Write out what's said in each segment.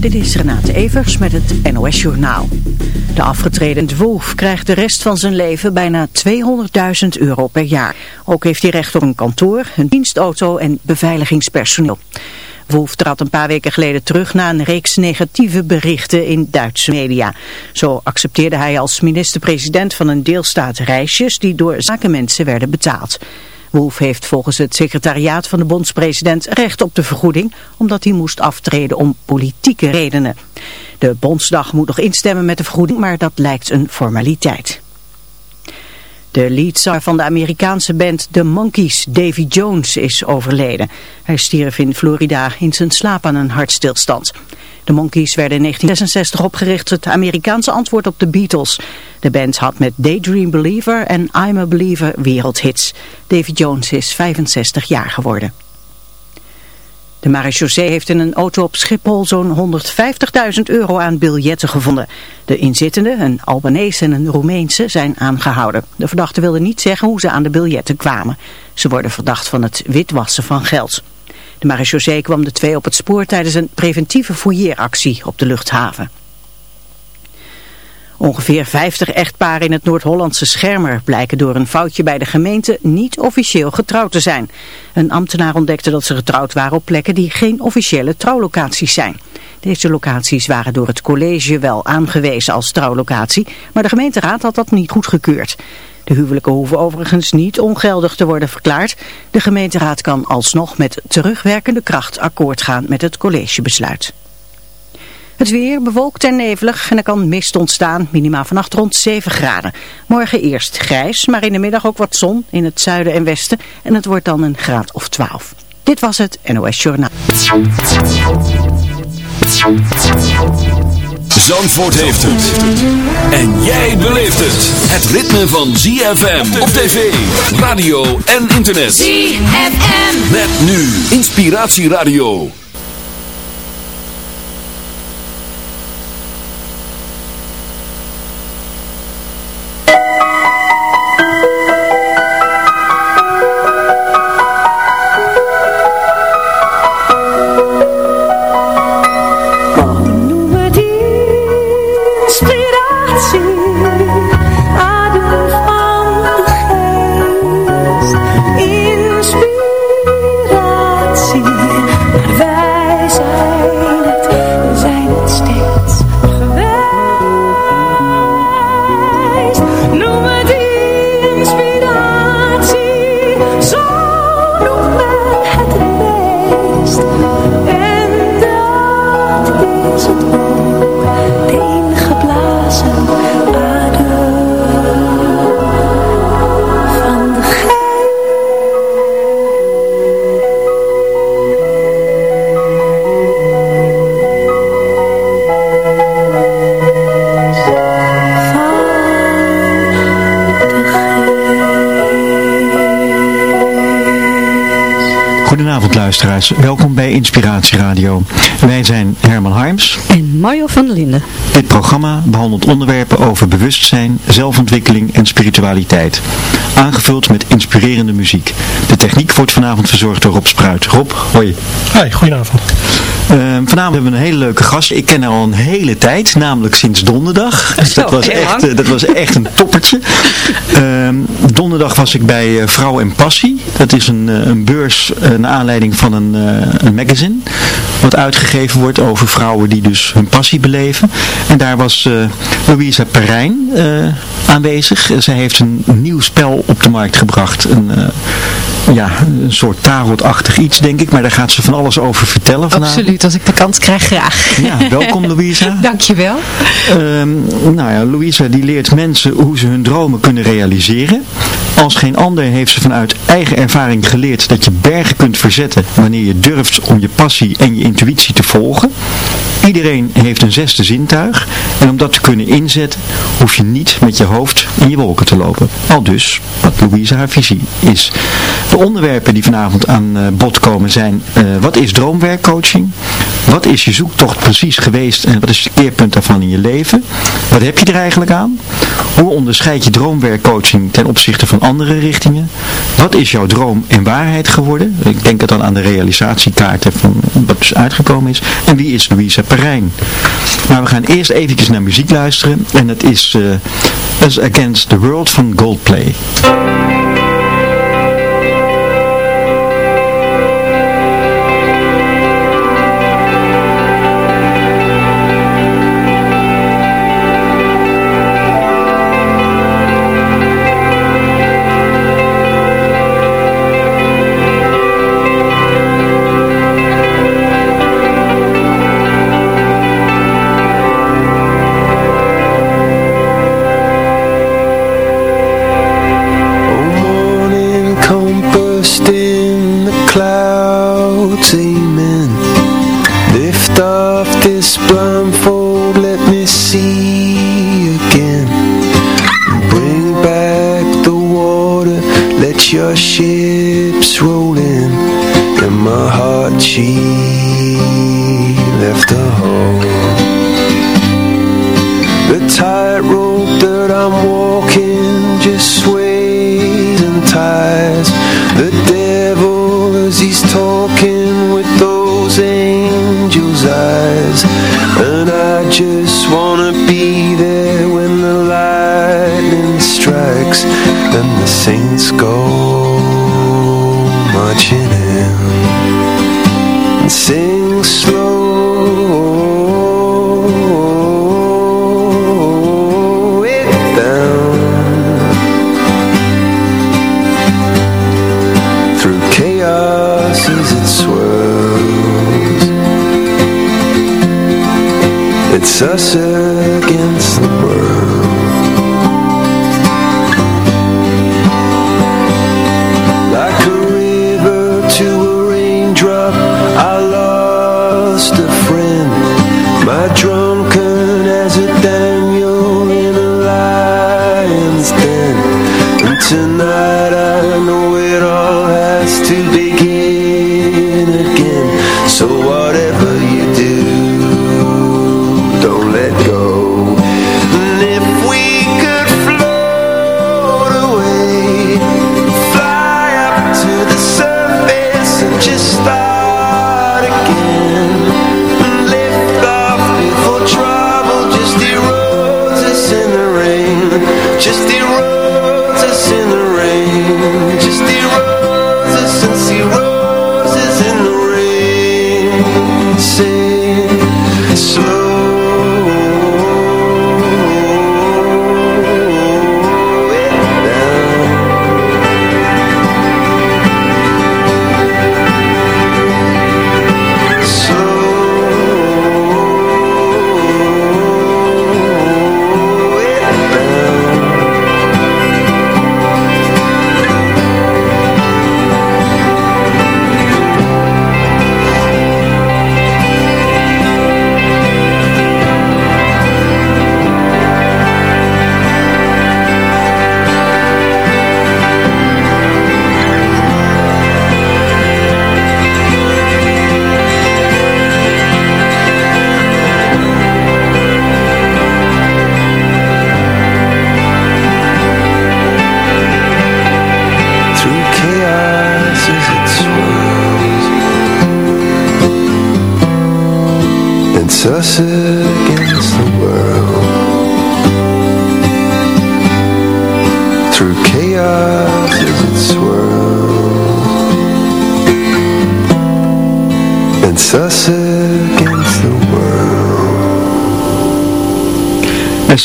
Dit is Renate Evers met het NOS Journaal. De afgetreden Wolf krijgt de rest van zijn leven bijna 200.000 euro per jaar. Ook heeft hij recht op een kantoor, een dienstauto en beveiligingspersoneel. Wolf trad een paar weken geleden terug na een reeks negatieve berichten in Duitse media. Zo accepteerde hij als minister-president van een deelstaat reisjes die door zakenmensen werden betaald. Wolf heeft volgens het secretariaat van de bondspresident recht op de vergoeding, omdat hij moest aftreden om politieke redenen. De bondsdag moet nog instemmen met de vergoeding, maar dat lijkt een formaliteit. De leadzanger van de Amerikaanse band The Monkees, Davy Jones, is overleden. Hij stierf in Florida in zijn slaap aan een hartstilstand. De Monkees werden in 1966 opgericht, het Amerikaanse antwoord op de Beatles. De band had met Daydream Believer en I'm a Believer wereldhits. Davy Jones is 65 jaar geworden. De marechaussee heeft in een auto op Schiphol zo'n 150.000 euro aan biljetten gevonden. De inzittenden, een Albanese en een Roemeense, zijn aangehouden. De verdachten wilden niet zeggen hoe ze aan de biljetten kwamen. Ze worden verdacht van het witwassen van geld. De marechaussee kwam de twee op het spoor tijdens een preventieve fouilleeractie op de luchthaven. Ongeveer 50 echtparen in het Noord-Hollandse Schermer blijken door een foutje bij de gemeente niet officieel getrouwd te zijn. Een ambtenaar ontdekte dat ze getrouwd waren op plekken die geen officiële trouwlocaties zijn. Deze locaties waren door het college wel aangewezen als trouwlocatie, maar de gemeenteraad had dat niet goedgekeurd. De huwelijken hoeven overigens niet ongeldig te worden verklaard. De gemeenteraad kan alsnog met terugwerkende kracht akkoord gaan met het collegebesluit. Het weer bewolkt en nevelig en er kan mist ontstaan, minimaal vannacht rond 7 graden. Morgen eerst grijs, maar in de middag ook wat zon in het zuiden en westen en het wordt dan een graad of 12. Dit was het NOS Journaal. Zandvoort heeft het. En jij beleeft het. Het ritme van ZFM op tv, radio en internet. ZFM. Met nu Inspiratieradio. Welkom bij Inspiratie Radio. Wij zijn Herman Harms. En Mario van der Linden. Dit programma behandelt onderwerpen over bewustzijn, zelfontwikkeling en spiritualiteit. Aangevuld met inspirerende muziek. De techniek wordt vanavond verzorgd door Rob Spruit. Rob, hoi. Hoi, goedenavond. Ehm, vanavond hebben we een hele leuke gast. Ik ken haar al een hele tijd, namelijk sinds donderdag. Dus dat, was echt, eh, dat was echt een toppertje. Ehm, donderdag was ik bij eh, Vrouw en Passie. Dat is een, eh, een beurs naar aanleiding van een, een magazine. Wat uitgegeven wordt over vrouwen die dus hun passie beleven. En daar was eh Louisa Perijn eh, aanwezig. Zij heeft een nieuw spel op de markt gebracht. Een, eh, ja, een soort tarotachtig iets denk ik. Maar daar gaat ze van alles over vertellen vanavond. Absoluut, als ik de kans krijg, graag. Ja, welkom Louisa. Dankjewel. Ehm nou ja, Louisa die leert mensen hoe ze hun dromen kunnen realiseren. Als geen ander heeft ze vanuit eigen ervaring geleerd dat je bergen kunt verzetten wanneer je durft om je passie en je intuïtie te volgen. Iedereen heeft een zesde zintuig en om dat te kunnen inzetten hoef je niet met je hoofd in je wolken te lopen. Al dus wat Louise haar visie is. De onderwerpen die vanavond aan eh, bod komen zijn eh, wat is droomwerkcoaching? Wat is je zoektocht precies geweest en wat is je keerpunt daarvan in je leven? Wat heb je er eigenlijk aan? Hoe onderscheid je droomwerkcoaching ten opzichte van andere richtingen? Wat is jouw droom en waarheid geworden? Ik denk het dan aan de realisatiekaarten van wat dus uitgekomen is. En wie is Louisa Maar we gaan eerst even naar muziek luisteren. En dat is uh, Against the World van Goldplay. lost in the clouds, amen. Lift off this blindfold, let me see again. Bring back the water, let your ships roll in. And my heart, she left a hole The tightrope that I'm walking just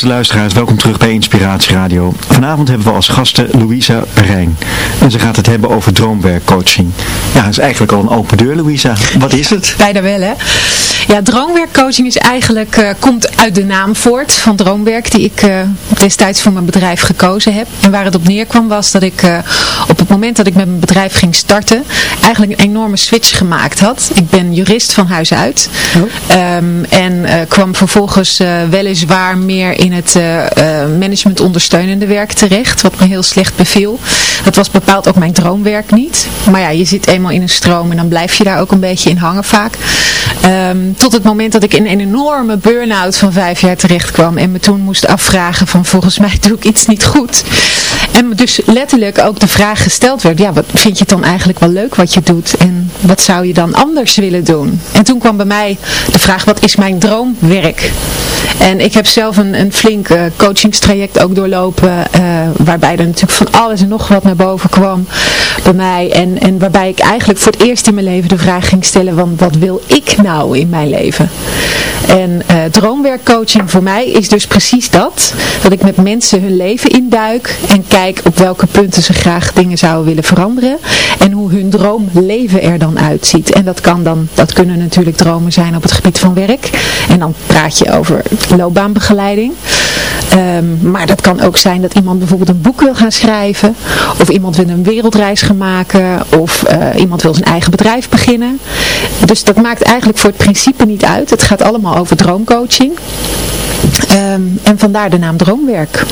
Beste luisteraars, welkom terug bij Inspiratie Radio. Vanavond hebben we als gasten Louisa Rijn. En ze gaat het hebben over droomwerkcoaching. Ja, dat is eigenlijk al een open deur, Louisa. Wat is het? Bijna wel, hè? Ja, droomwerkcoaching is eigenlijk, uh, komt uit de naam voort van droomwerk die ik uh, destijds voor mijn bedrijf gekozen heb. En waar het op neerkwam was dat ik uh, op het moment dat ik met mijn bedrijf ging starten, eigenlijk een enorme switch gemaakt had. Ik ben jurist van huis uit. Oh. Um, en kwam vervolgens weliswaar meer in het management ondersteunende werk terecht, wat me heel slecht beviel. Dat was bepaald ook mijn droomwerk niet. Maar ja, je zit eenmaal in een stroom en dan blijf je daar ook een beetje in hangen vaak. Um, tot het moment dat ik in een enorme burn-out van vijf jaar terecht kwam. En me toen moest afvragen van volgens mij doe ik iets niet goed. En dus letterlijk ook de vraag gesteld werd. Ja, wat vind je het dan eigenlijk wel leuk wat je doet? En wat zou je dan anders willen doen? En toen kwam bij mij de vraag, wat is mijn droomwerk? En ik heb zelf een, een flink uh, coachingstraject ook doorlopen. Uh, waarbij er natuurlijk van alles en nog wat naar boven kwam bij mij. En, en waarbij ik eigenlijk voor het eerst in mijn leven de vraag ging stellen. Van wat wil ik nou in mijn leven? En uh, droomwerkcoaching voor mij is dus precies dat. Dat ik met mensen hun leven induik. En kijk op welke punten ze graag dingen zouden willen veranderen. En hoe hun droomleven er dan uitziet. En dat kan dan, dat kunnen natuurlijk dromen zijn op het gebied van werk. En dan praat je over loopbaanbegeleiding. Um, maar dat kan ook zijn dat iemand bijvoorbeeld een boek wil gaan schrijven. Of iemand wil een wereldreis gaan maken. Of uh, iemand wil zijn eigen bedrijf beginnen. Dus dat maakt eigenlijk voor het principe niet uit. Het gaat allemaal over droomcoaching. Um, en vandaar de naam Droomwerk.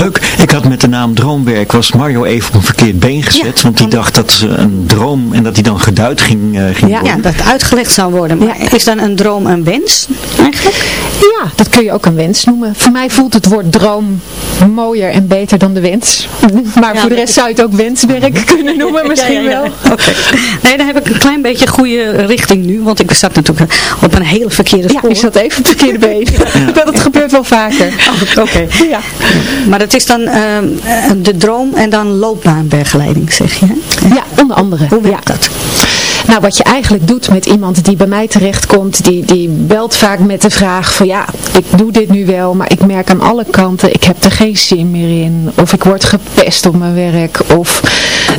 Leuk. Ik had met de naam Droomwerk, was Mario even op een verkeerd been gezet. Ja, want die dacht dat ze een droom en dat die dan geduid ging, uh, ging ja, worden. Ja, dat uitgelegd zou worden. Maar ja. is dan een droom een wens eigenlijk? Ja, dat kun je ook een wens noemen. Voor mij voelt het woord droom mooier en beter dan de wens. Maar ja, voor de rest zou je het ook wenswerk kunnen noemen misschien wel. Oké. Okay. Nee, dan heb ik een klein beetje goede richting nu. Want ik zat natuurlijk op een hele verkeerde spoor. Ja, ik zat even op het verkeerde been. dat het gebeurt wel vaker. Oh, Oké. Okay. Ja. Maar dat is dan uh, de droom en dan loopbaanbegeleiding, zeg je? Hè? Ja, onder andere. Hoe werkt ja. dat? Nou, wat je eigenlijk doet met iemand die bij mij terechtkomt, die, die belt vaak met de vraag van ja, ik doe dit nu wel, maar ik merk aan alle kanten, ik heb er geen zin meer in. Of ik word gepest op mijn werk. Of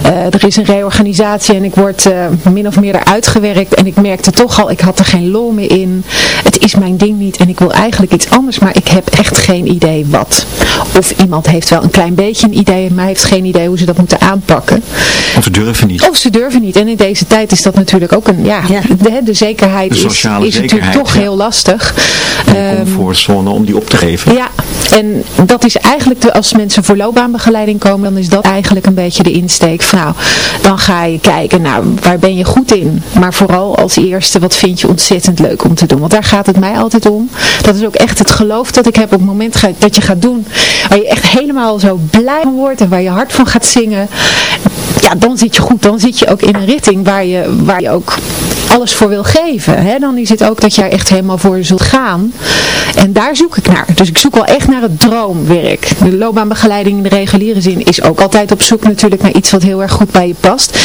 er is een reorganisatie en ik word uh, min of meer eruit gewerkt en ik merkte toch al, ik had er geen lol meer in. Het is mijn ding niet en ik wil eigenlijk iets anders, maar ik heb echt geen idee wat. Of iemand heeft wel een klein beetje een idee, maar heeft geen idee hoe ze dat moeten aanpakken. Of ze durven niet. Of ze durven niet. En in deze tijd is dat natuurlijk ook een, ja, ja. De, de, zekerheid de is, is zekerheid, natuurlijk toch ja. heel lastig. Een comfortzone om die op te geven. Ja, en dat is eigenlijk, de, als mensen voor loopbaanbegeleiding komen, dan is dat eigenlijk een beetje de insteek nou, dan ga je kijken, nou, waar ben je goed in? Maar vooral als eerste, wat vind je ontzettend leuk om te doen? Want daar gaat het mij altijd om. Dat is ook echt het geloof dat ik heb op het moment dat je gaat doen, waar je echt helemaal zo blij van wordt en waar je hart van gaat zingen. Ja, dan zit je goed. Dan zit je ook in een richting waar je, waar je ook alles voor wil geven. Hè? Dan is het ook dat jij echt helemaal voor zult gaan. En daar zoek ik naar. Dus ik zoek wel echt naar het droomwerk. De loopbaanbegeleiding in de reguliere zin is ook altijd op zoek natuurlijk naar iets wat heel erg goed bij je past.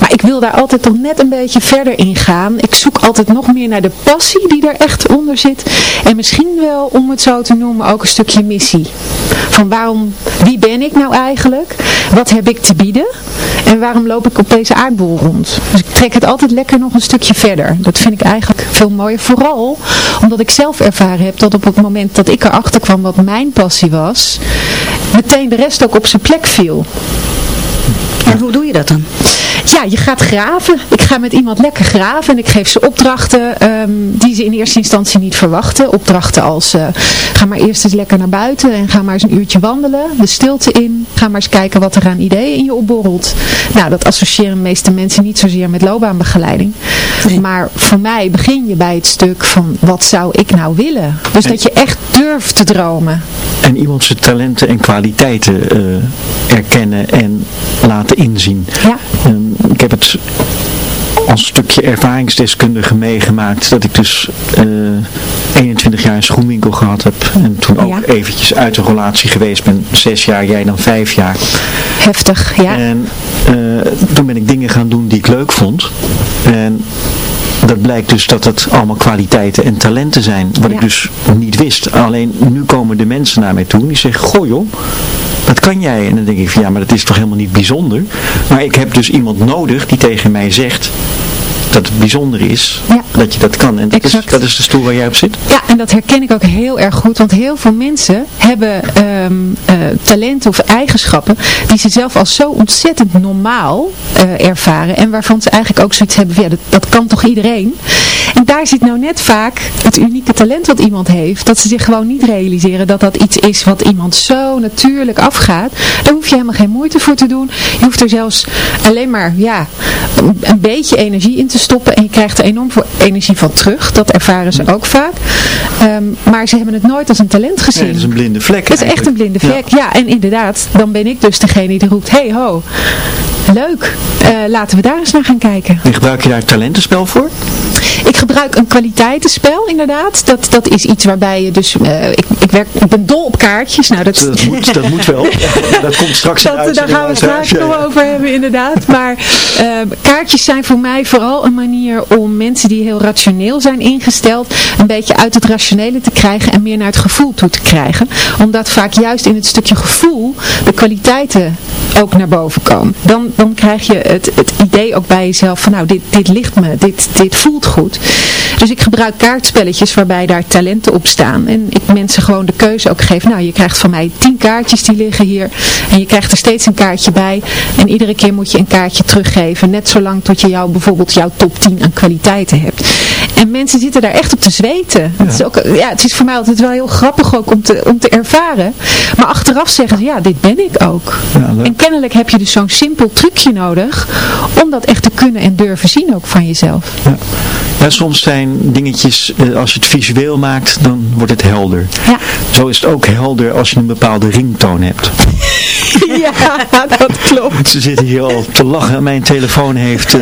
Maar ik wil daar altijd toch net een beetje verder in gaan. Ik zoek altijd nog meer naar de passie die er echt onder zit. En misschien wel, om het zo te noemen, ook een stukje missie. Van waarom, wie ben ik nou eigenlijk? Wat heb ik te bieden? En waarom loop ik op deze aardbol rond? Dus ik trek het altijd lekker nog een stukje verder. Dat vind ik eigenlijk veel mooier. Vooral omdat ik zelf ervaren heb dat op het moment dat ik erachter kwam wat mijn passie was, meteen de rest ook op zijn plek viel. En hoe doe je dat dan? Ja, je gaat graven. Ik ga met iemand lekker graven en ik geef ze opdrachten um, die ze in eerste instantie niet verwachten. Opdrachten als, uh, ga maar eerst eens lekker naar buiten en ga maar eens een uurtje wandelen, de stilte in. Ga maar eens kijken wat er aan ideeën in je opborrelt. Nou, dat associëren de meeste mensen niet zozeer met loopbaanbegeleiding. Nee. Maar voor mij begin je bij het stuk van, wat zou ik nou willen? Dus en, dat je echt durft te dromen. En iemand zijn talenten en kwaliteiten uh, erkennen en laten inzien. Ja. Um, ik heb het als stukje ervaringsdeskundige meegemaakt dat ik dus uh, 21 jaar een schoenwinkel gehad heb en toen ook Ja. eventjes uit de relatie geweest ben, zes jaar, jij dan vijf jaar. Heftig, ja. En uh, toen ben ik dingen gaan doen die ik leuk vond en dat blijkt dus dat het allemaal kwaliteiten en talenten zijn, wat Ja. ik dus niet wist. Alleen nu komen de mensen naar mij toe en die zeggen, goh joh, dat kan jij. En dan denk ik van ja, maar dat is toch helemaal niet bijzonder. Maar ik heb dus iemand nodig die tegen mij zegt dat het bijzonder is Ja. dat je dat kan. En dat is, dat is de stoel waar jij op zit. Ja, en dat herken ik ook heel erg goed, want heel veel mensen hebben ehm, eh, talenten of eigenschappen die ze zelf als zo ontzettend normaal eh, ervaren en waarvan ze eigenlijk ook zoiets hebben van ja, dat, dat kan toch iedereen? En daar zit nou net vaak het unieke talent wat iemand heeft, dat ze zich gewoon niet realiseren dat dat iets is wat iemand zo natuurlijk afgaat. Daar hoef je helemaal geen moeite voor te doen. Je hoeft er zelfs alleen maar ja, een, een beetje energie in te stoppen en je krijgt er enorm veel energie van terug. Dat ervaren ze ook vaak. Ehm, maar ze hebben het nooit als een talent gezien. Nee, dat is een blinde vlek Dat is echt een blinde vlek. Ja. en inderdaad, dan ben ik dus degene die roept, hey ho, leuk, uh, laten we daar eens naar gaan kijken. En gebruik je daar talentenspel voor? Ik gebruik een kwaliteitenspel inderdaad. Dat, dat is iets waarbij je dus, uh, ik, ik, werk, ik ben dol op kaartjes. Nou, dat, dat, moet, dat moet wel. dat komt straks in dat, Daar gaan we straks nog over hebben inderdaad. Maar uh, kaartjes zijn voor mij vooral een manier om mensen die heel rationeel zijn ingesteld, een beetje uit het rationele te krijgen en meer naar het gevoel toe te krijgen. Omdat vaak juist in het stukje gevoel de kwaliteiten ook naar boven komen. Dan, dan krijg je het, het idee ook bij jezelf van nou, dit, dit ligt me, dit, dit voelt goed. Dus ik gebruik kaartspelletjes waarbij daar talenten op staan. En ik mensen gewoon de keuze ook geef. Nou, je krijgt van mij tien kaartjes die liggen hier. En je krijgt er steeds een kaartje bij. En iedere keer moet je een kaartje teruggeven. Net zolang tot je jou, bijvoorbeeld jouw top 10 aan kwaliteiten hebt. En mensen zitten daar echt op te zweten. Ja. Het, is ook, ja, het is voor mij altijd wel heel grappig ook om te, om te ervaren. Maar achteraf zeggen ze, ja, dit ben ik ook. Ja, en kennelijk heb je dus zo'n simpel trucje nodig om dat echt te kunnen en durven zien ook van jezelf. Ja. Ja, soms zijn dingetjes, eh, als je het visueel maakt, dan wordt het helder. Ja. Zo is het ook helder als je een bepaalde ringtoon hebt. ja, dat klopt. Ze zitten hier al te lachen. Mijn telefoon heeft uh,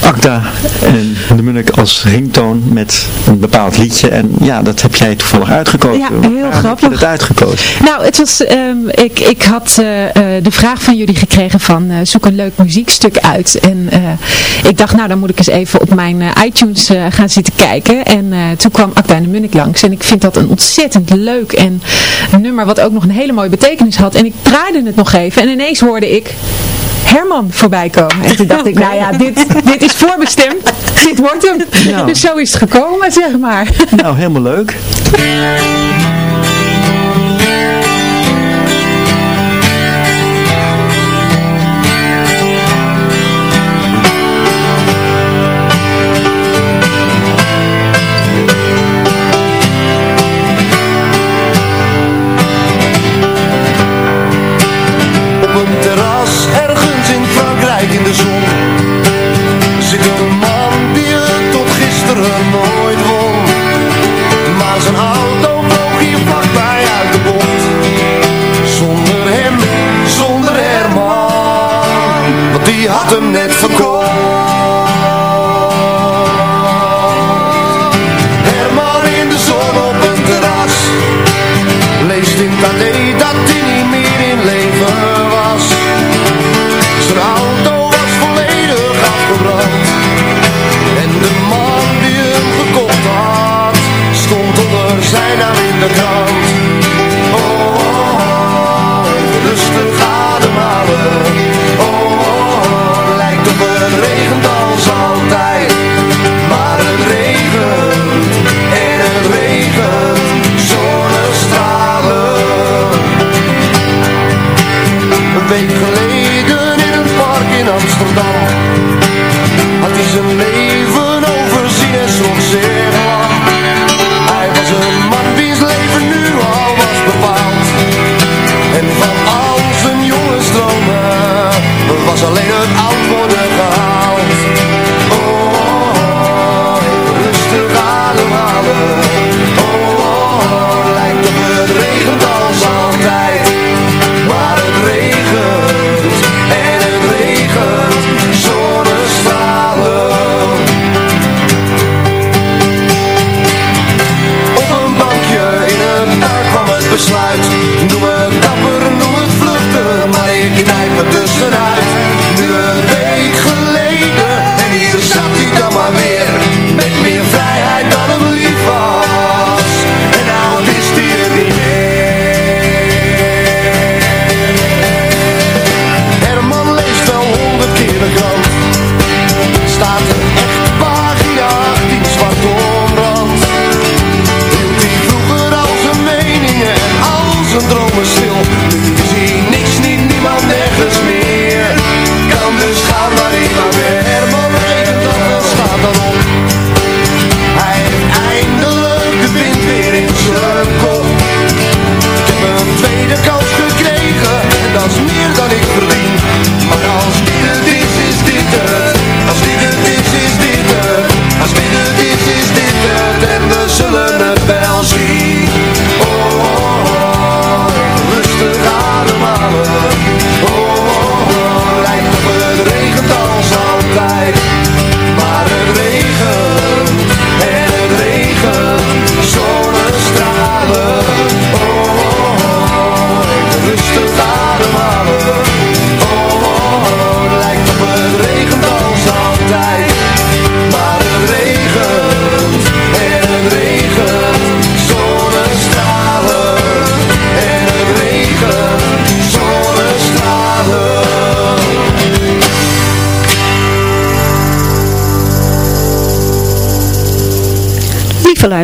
Acta en de Munnik als ringtoon met een bepaald liedje. En ja, dat heb jij toevallig uitgekozen. Ja, heel Waarom grappig. Heb je het uitgekozen? Nou, het was, um, ik, ik had uh, de vraag van jullie gekregen van uh, zoek een leuk muziekstuk uit. En ik dacht, nou dan moet ik eens even op mijn iTunes gaan zitten kijken. En toen kwam Acta en de Munnik langs. En ik vind dat een ontzettend leuk en nummer wat ook nog een hele mooie betekenis had. En ik draaide het nog en ineens hoorde ik Herman voorbij komen. En toen dacht ik, nou ja, dit, dit is voorbestemd. Dit wordt hem. Nou. Dus zo is het gekomen, zeg maar. Nou, helemaal leuk.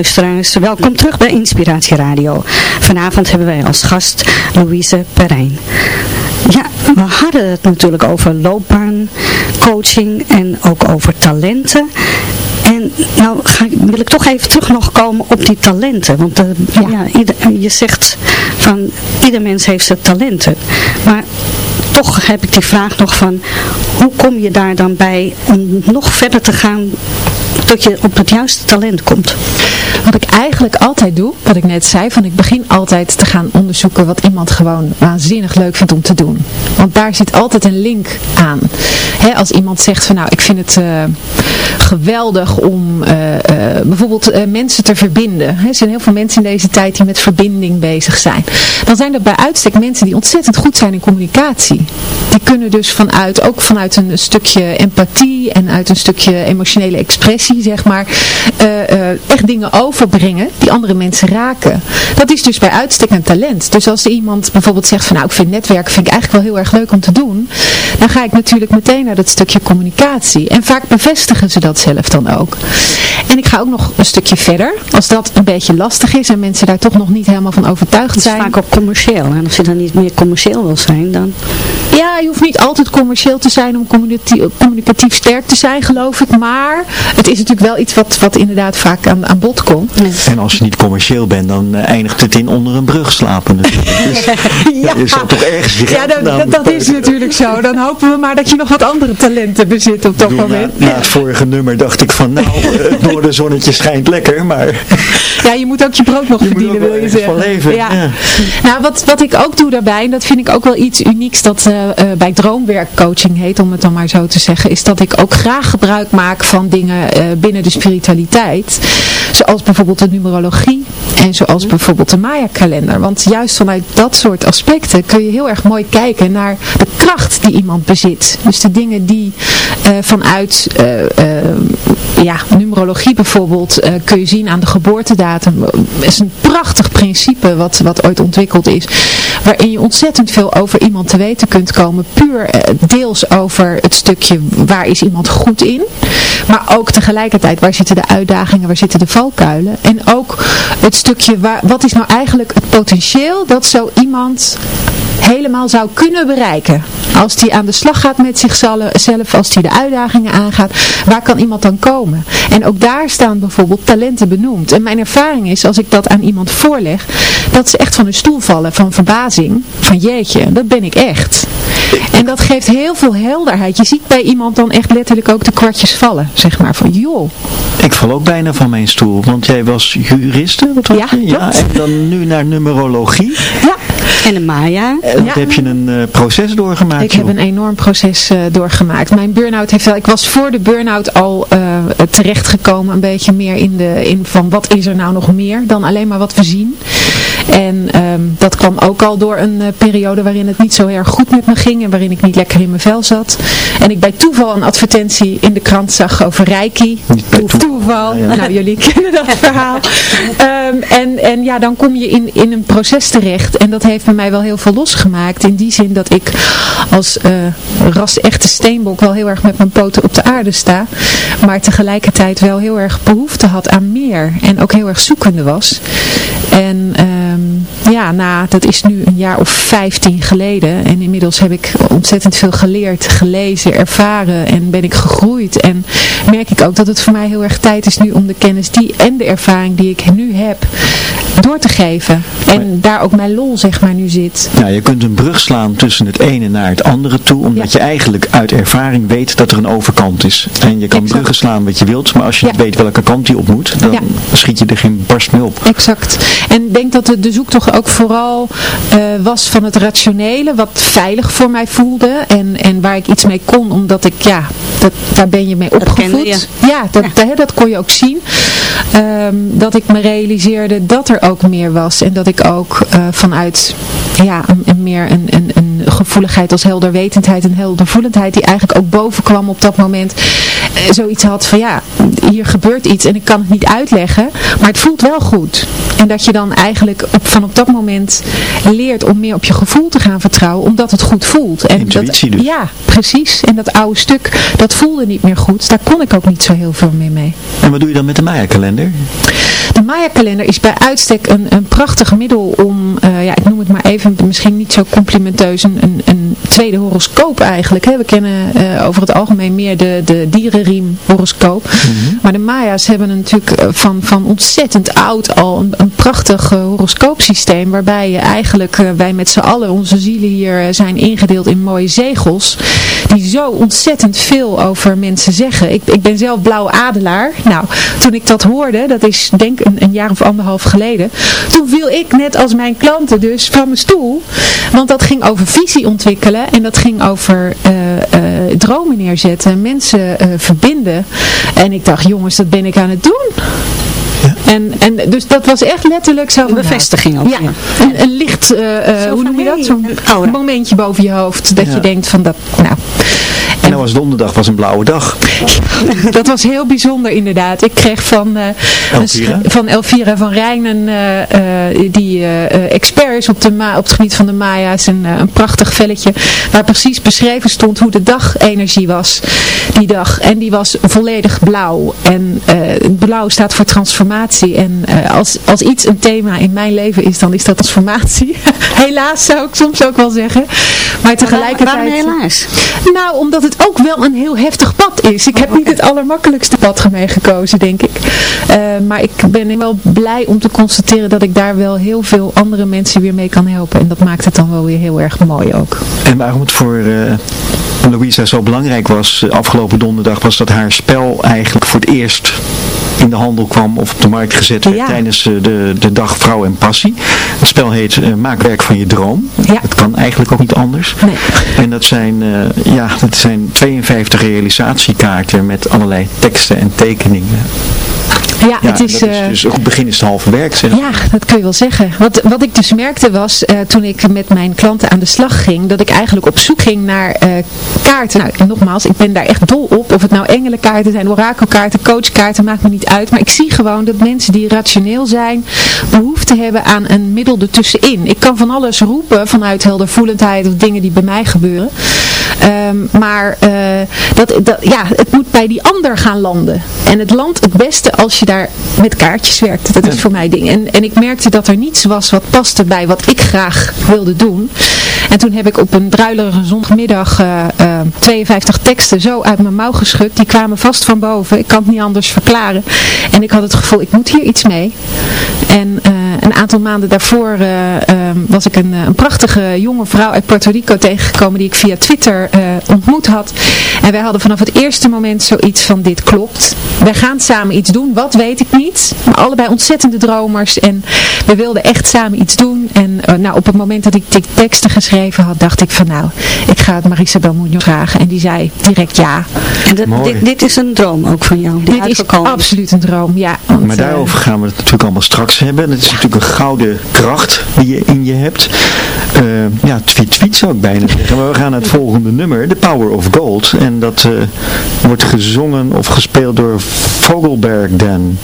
Luisteraars, welkom terug bij Inspiratie Radio. Vanavond hebben wij als gast Louise Perijn. Ja, we hadden het natuurlijk over loopbaan, coaching en ook over talenten. En nou ga, wil ik toch even terug nog komen op die talenten. Want eh, ja. ieder- je zegt van ieder mens heeft zijn talenten. Maar toch heb ik die vraag nog van hoe kom je daar dan bij om nog verder te gaan tot je op het juiste talent komt? Wat ik eigenlijk altijd doe, wat ik net zei, van ik begin altijd te gaan onderzoeken wat iemand gewoon waanzinnig leuk vindt om te doen. Want daar zit altijd een link aan. Als iemand zegt van nou, ik vind het eh, geweldig om eh, eh, bijvoorbeeld mensen te verbinden. Er zijn heel veel mensen in deze tijd die met verbinding bezig zijn. Dan zijn dat bij uitstek mensen die ontzettend goed zijn in communicatie. Die kunnen dus vanuit, ook vanuit een stukje empathie en uit een stukje emotionele expressie, zeg maar, echt dingen overbrengen die andere mensen raken. Dat is dus bij uitstek een talent. Dus als iemand bijvoorbeeld zegt van nou, ik vind netwerken vind ik eigenlijk wel heel erg leuk om te doen, dan ga ik natuurlijk meteen naar dat stukje communicatie. En vaak bevestigen ze dat zelf dan ook. En ik ga ook nog een stukje verder. Als dat een beetje lastig is en mensen daar toch nog niet helemaal van overtuigd Het is zijn. vaak ook commercieel. En als je dan niet meer commercieel wil zijn, dan... Ja, je hoeft niet altijd commercieel te zijn om communicatief, communicatief sterk te zijn, geloof ik. Maar het is natuurlijk wel iets wat, wat inderdaad vaak aan, aan bod komt. En als je niet commercieel bent, dan eh, eindigt het in onder een brug slapen natuurlijk. Dus, ja. je zal toch ergens Ja, geld dat, dat, is natuurlijk zo. Dan hopen we maar dat je nog wat andere talenten bezit op dat na, moment. na het vorige nummer dacht ik van, nou, het noordenzonnetje schijnt lekker, maar Ja, je moet ook je brood nog Je verdienen, wil je zeggen. van leven, ja. Nou, wat, wat ik ook doe daarbij, en dat vind ik ook wel iets unieks dat eh, eh, bij droomwerkcoaching heet, om het dan maar zo te zeggen, is dat ik ook graag gebruik maak van dingen eh, binnen de spiritualiteit. Zoals bijvoorbeeld de numerologie en zoals bijvoorbeeld de Maya-kalender. Want juist vanuit dat soort aspecten kun je heel erg mooi kijken naar de kracht die iemand bezit. Dus de dingen die eh, vanuit eh, eh, ja, numerologie bijvoorbeeld eh, kun je zien aan de geboortedatum. Het is een prachtig principe wat, wat ooit ontwikkeld is. Waarin je ontzettend veel over iemand te weten kunt komen. Puur eh, deels over het stukje waar is iemand goed in. Maar ook tegelijkertijd waar zitten de uitdagingen, waar zitten de valkuilen. En ook het stukje waar, wat is nou eigenlijk het potentieel dat zo iemand helemaal zou kunnen bereiken. Als die aan de slag gaat met zichzelf, als die de uitdagingen aangaat, waar kan iemand dan komen? En ook daar staan bijvoorbeeld talenten benoemd. En mijn ervaring is, als ik dat aan iemand voorleg, dat ze echt van hun stoel vallen, van verbazing, van jeetje, dat ben ik echt. En dat geeft heel veel helderheid. Je ziet bij iemand dan echt letterlijk ook de kwartjes vallen, zeg maar, van joh. ik val ook bijna van mijn stoel, want jij was juriste, wat was Ja, je? klopt. en dan nu naar numerologie. Ja, En de Maya. En Ja. heb je een eh, proces doorgemaakt? Ik heb een enorm proces eh, doorgemaakt. Mijn burn-out heeft wel, ik was voor de burn-out al eh, terechtgekomen een beetje meer in de, in van wat is er nou nog meer dan alleen maar wat we zien. En ehm, dat kwam ook al door een eh, periode waarin het niet zo erg goed met me ging en waarin ik niet lekker in mijn vel zat. En ik bij toeval een advertentie in de krant zag over Reiki. Niet bij toeval. Toeval. Ja, ja. Nou, jullie kennen dat verhaal. Ehm, en, en ja, dan kom je in, in een proces terecht. En dat heeft bij mij wel heel veel losgemaakt. In die zin dat ik als eh ras echte steenbok wel heel erg met mijn poten op de aarde sta. Maar tegelijkertijd wel heel erg behoefte had aan meer. En ook heel erg zoekende was. En ehm, ja, na, dat is nu een jaar of vijftien geleden. En inmiddels heb ik ontzettend veel geleerd, gelezen, ervaren. En ben ik gegroeid. En merk ik ook dat het voor mij heel erg tijd is nu om de kennis die en de ervaring die ik nu heb door te geven. En daar ook mijn lol zeg maar nu zit. Ja, je kunt een brug slaan tussen het ene naar het andere toe, omdat Ja. je eigenlijk uit ervaring weet dat er een overkant is. En je kan Exact. bruggen slaan wat je wilt, maar als je Ja. niet weet welke kant die op moet, dan Ja. schiet je er geen barst mee op. Exact. En ik denk dat de, de zoektocht ook vooral eh, was van het rationele, wat veilig voor mij voelde. En, en waar ik iets mee kon, omdat ik, ja, dat, daar ben je mee opgevoed. Ja, dat, hè, dat kon je ook zien. Ehm, dat ik me realiseerde dat er ook meer was. En dat ik ook eh, vanuit ja, een, meer een, een gevoeligheid als helderwetendheid en heldervoelendheid die eigenlijk ook boven kwam op dat moment. Uh, zoiets had van ja, hier gebeurt iets en ik kan het niet uitleggen, maar het voelt wel goed. En dat je dan eigenlijk op, van op dat moment leert om meer op je gevoel te gaan vertrouwen, omdat het goed voelt. En Intuïtie dat, dus. Ja, precies. En dat oude stuk, dat voelde niet meer goed. Daar kon ik ook niet zo heel veel meer mee. En wat doe je dan met de Maya-kalender? De Maya-kalender is bij uitstek een, een prachtig middel om, uh, ja, ik noem het maar even, misschien niet zo complimenteus, een, een, een tweede horoscoop eigenlijk. Hè. We kennen uh, over het algemeen meer de, de dierenriem horoscoop. Mm -hmm. Maar de Maya's hebben natuurlijk van, van ontzettend oud al een, een prachtig uh, horoscoopsysteem, waarbij je eigenlijk, wij met z'n allen, onze zielen hier zijn ingedeeld in mooie zegels, die zo ontzettend veel over mensen zeggen. Ik, ik ben zelf blauwe adelaar. Nou, toen ik dat hoorde, dat is denk een, een jaar of anderhalf geleden, toen viel ik net als mijn klanten dus van mijn stoel. Want dat ging over visie ontwikkelen en dat ging over uh, uh, dromen neerzetten, mensen uh, verbinden. En ik dacht, jongens, dat ben ik aan het doen. Ja. En, en dus dat was echt letterlijk zo. Een bevestiging ook. Ja, ja. Een, een licht, hoe noem je dat? Zo'n momentje boven je hoofd. Dat je denkt van dat, nou... En nou was donderdag was een blauwe dag. dat was heel bijzonder inderdaad. Ik kreeg van, uh, Elvira. van Elvira van Rijnen, uh, uh, die expert is op, de ma op het gebied van de Maya's, een, een prachtig velletje waar precies beschreven stond hoe de dagenergie was die dag. En die was volledig blauw. En blauw staat voor transformatie. En als, als iets een thema in mijn leven is, dan is dat transformatie. helaas zou ik soms ook wel zeggen. Maar tegelijkertijd... Waarom helaas? Nou, omdat het ook wel een heel heftig pad is. Ik heb niet het allermakkelijkste pad gekozen, denk ik. Uh, maar ik ben wel blij om te constateren dat ik daar wel heel veel andere mensen weer mee kan helpen. En dat maakt het dan wel weer heel erg mooi ook. En waarom het voor uh, Louisa zo belangrijk was afgelopen donderdag, was dat haar spel eigenlijk voor het eerst in de handel kwam of op de markt gezet werd ja. tijdens uh, de, de dag Vrouw en Passie. Het spel heet uh, Maak werk van je droom. Ja. Het kan eigenlijk ook niet anders. Nee. En dat zijn, uh, ja, dat zijn 52 realisatiekaarten met allerlei teksten en tekeningen. Ja, Ja, het is, is eh, dus het begin is het halve werk, zeg. Ja, dat kun je wel zeggen. Wat, wat ik dus merkte was, eh, toen ik met mijn klanten aan de slag ging, dat ik eigenlijk op zoek ging naar eh, kaarten. Nou, en nogmaals, ik ben daar echt dol op. Of het nou engelenkaarten zijn, orakelkaarten, coachkaarten, maakt me niet uit. Maar ik zie gewoon dat mensen die rationeel zijn, behoefte hebben aan een middel ertussenin. Ik kan van alles roepen vanuit heldervoelendheid of dingen die bij mij gebeuren. Ehm, maar dat, dat, ja, het moet bij die ander gaan landen. En het landt het beste als je daar met kaartjes werkt. Dat is voor mij ding. En, en ik merkte dat er niets was wat paste bij wat ik graag wilde doen. En toen heb ik op een druilerige zondagmiddag uh, uh, 52 teksten zo uit mijn mouw geschud. Die kwamen vast van boven. Ik kan het niet anders verklaren. En ik had het gevoel, ik moet hier iets mee. En uh, een aantal maanden daarvoor was ik een, een, prachtige jonge vrouw uit Puerto Rico tegengekomen die ik via Twitter ontmoet had. En wij hadden vanaf het eerste moment zoiets van dit klopt. Wij gaan samen iets doen. Wat weet ik niet. Maar allebei ontzettende dromers. En we wilden echt samen iets doen. En nou, op het moment dat ik die teksten geschreven had, dacht ik van nou, ik ga het Marisabel Munoz vragen. En die zei direct ja. En dat, dit, dit, is een droom ook van jou? Dit is absoluut een droom, ja. Want, maar daarover gaan we het natuurlijk allemaal straks hebben. Het is ja. natuurlijk een gouden kracht die je in je hebt. Uh, ja, tweet, tweet zou ik bijna zeggen. Maar we gaan naar het volgende nummer, The Power of Gold. En dat uh, wordt gezongen of gespeeld door Vogelberg Dan.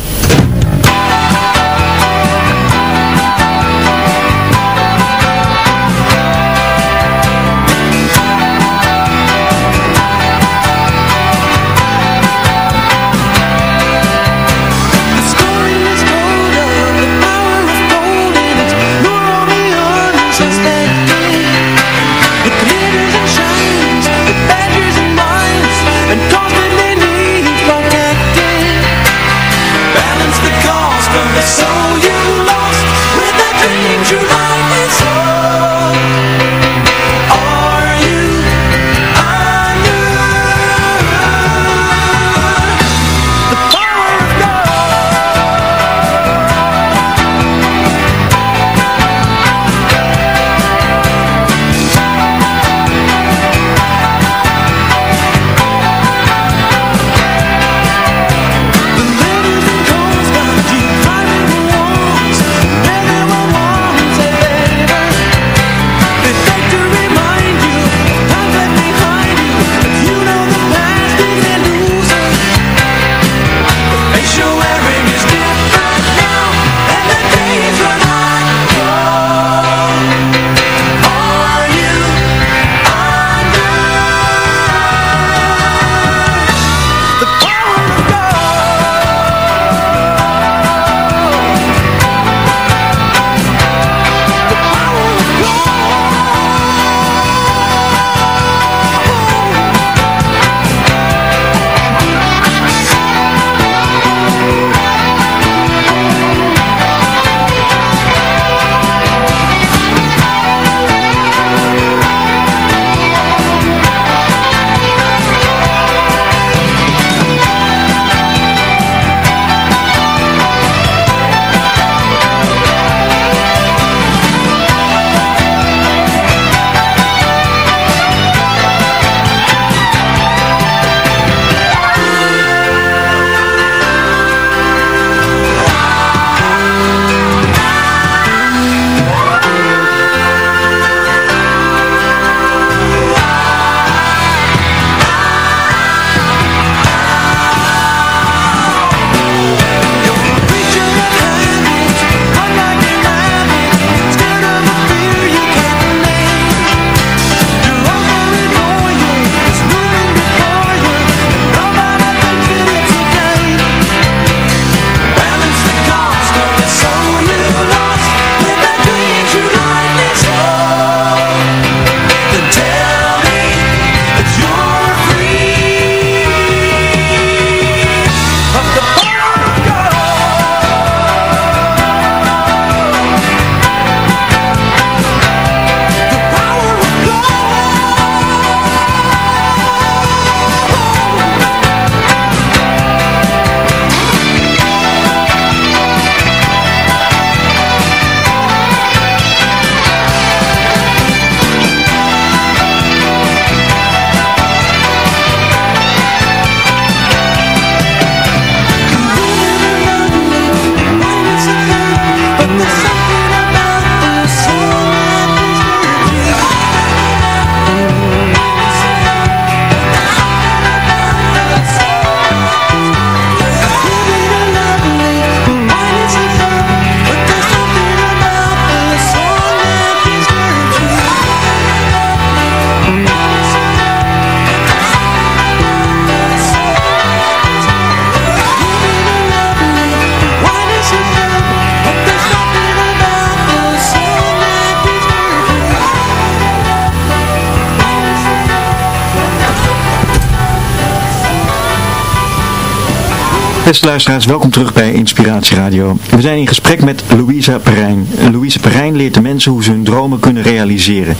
Beste luisteraars, welkom terug bij Inspiratie Radio. We zijn in gesprek met Louisa Perijn. Louisa Perijn leert de mensen hoe ze hun dromen kunnen realiseren.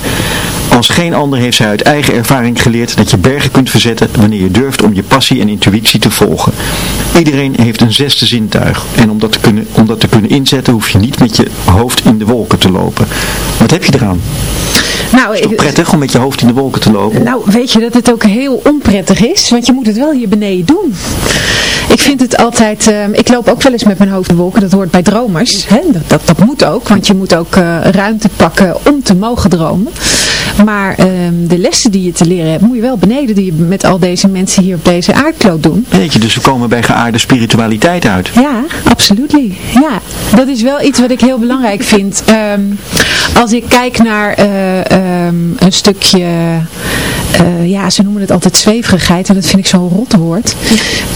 Als geen ander heeft zij uit eigen ervaring geleerd dat je bergen kunt verzetten wanneer je durft om je passie en intuïtie te volgen. Iedereen heeft een zesde zintuig en om dat te kunnen, om dat te kunnen inzetten hoef je niet met je hoofd in de wolken te lopen. Wat heb je eraan? Nou, Het is toch prettig om met je hoofd in de wolken te lopen? Nou, weet je dat het ook heel onprettig is? Want je moet het wel hier beneden doen. Ik vind het altijd... ehm, ik loop ook wel eens met mijn hoofd in wolken. Dat hoort bij dromers. Hè? Dat, dat, dat moet ook. Want je moet ook eh, ruimte pakken om te mogen dromen. Maar ehm, de lessen die je te leren hebt, moet je wel beneden die je met al deze mensen hier op deze aardkloot doen. Weet je, dus we komen bij geaarde spiritualiteit uit. Ja, absoluut. Ja, dat is wel iets wat ik heel belangrijk vind. Ehm, als ik kijk naar eh, een stukje, eh, ja, ze noemen het altijd zweverigheid en dat vind ik zo'n rot woord.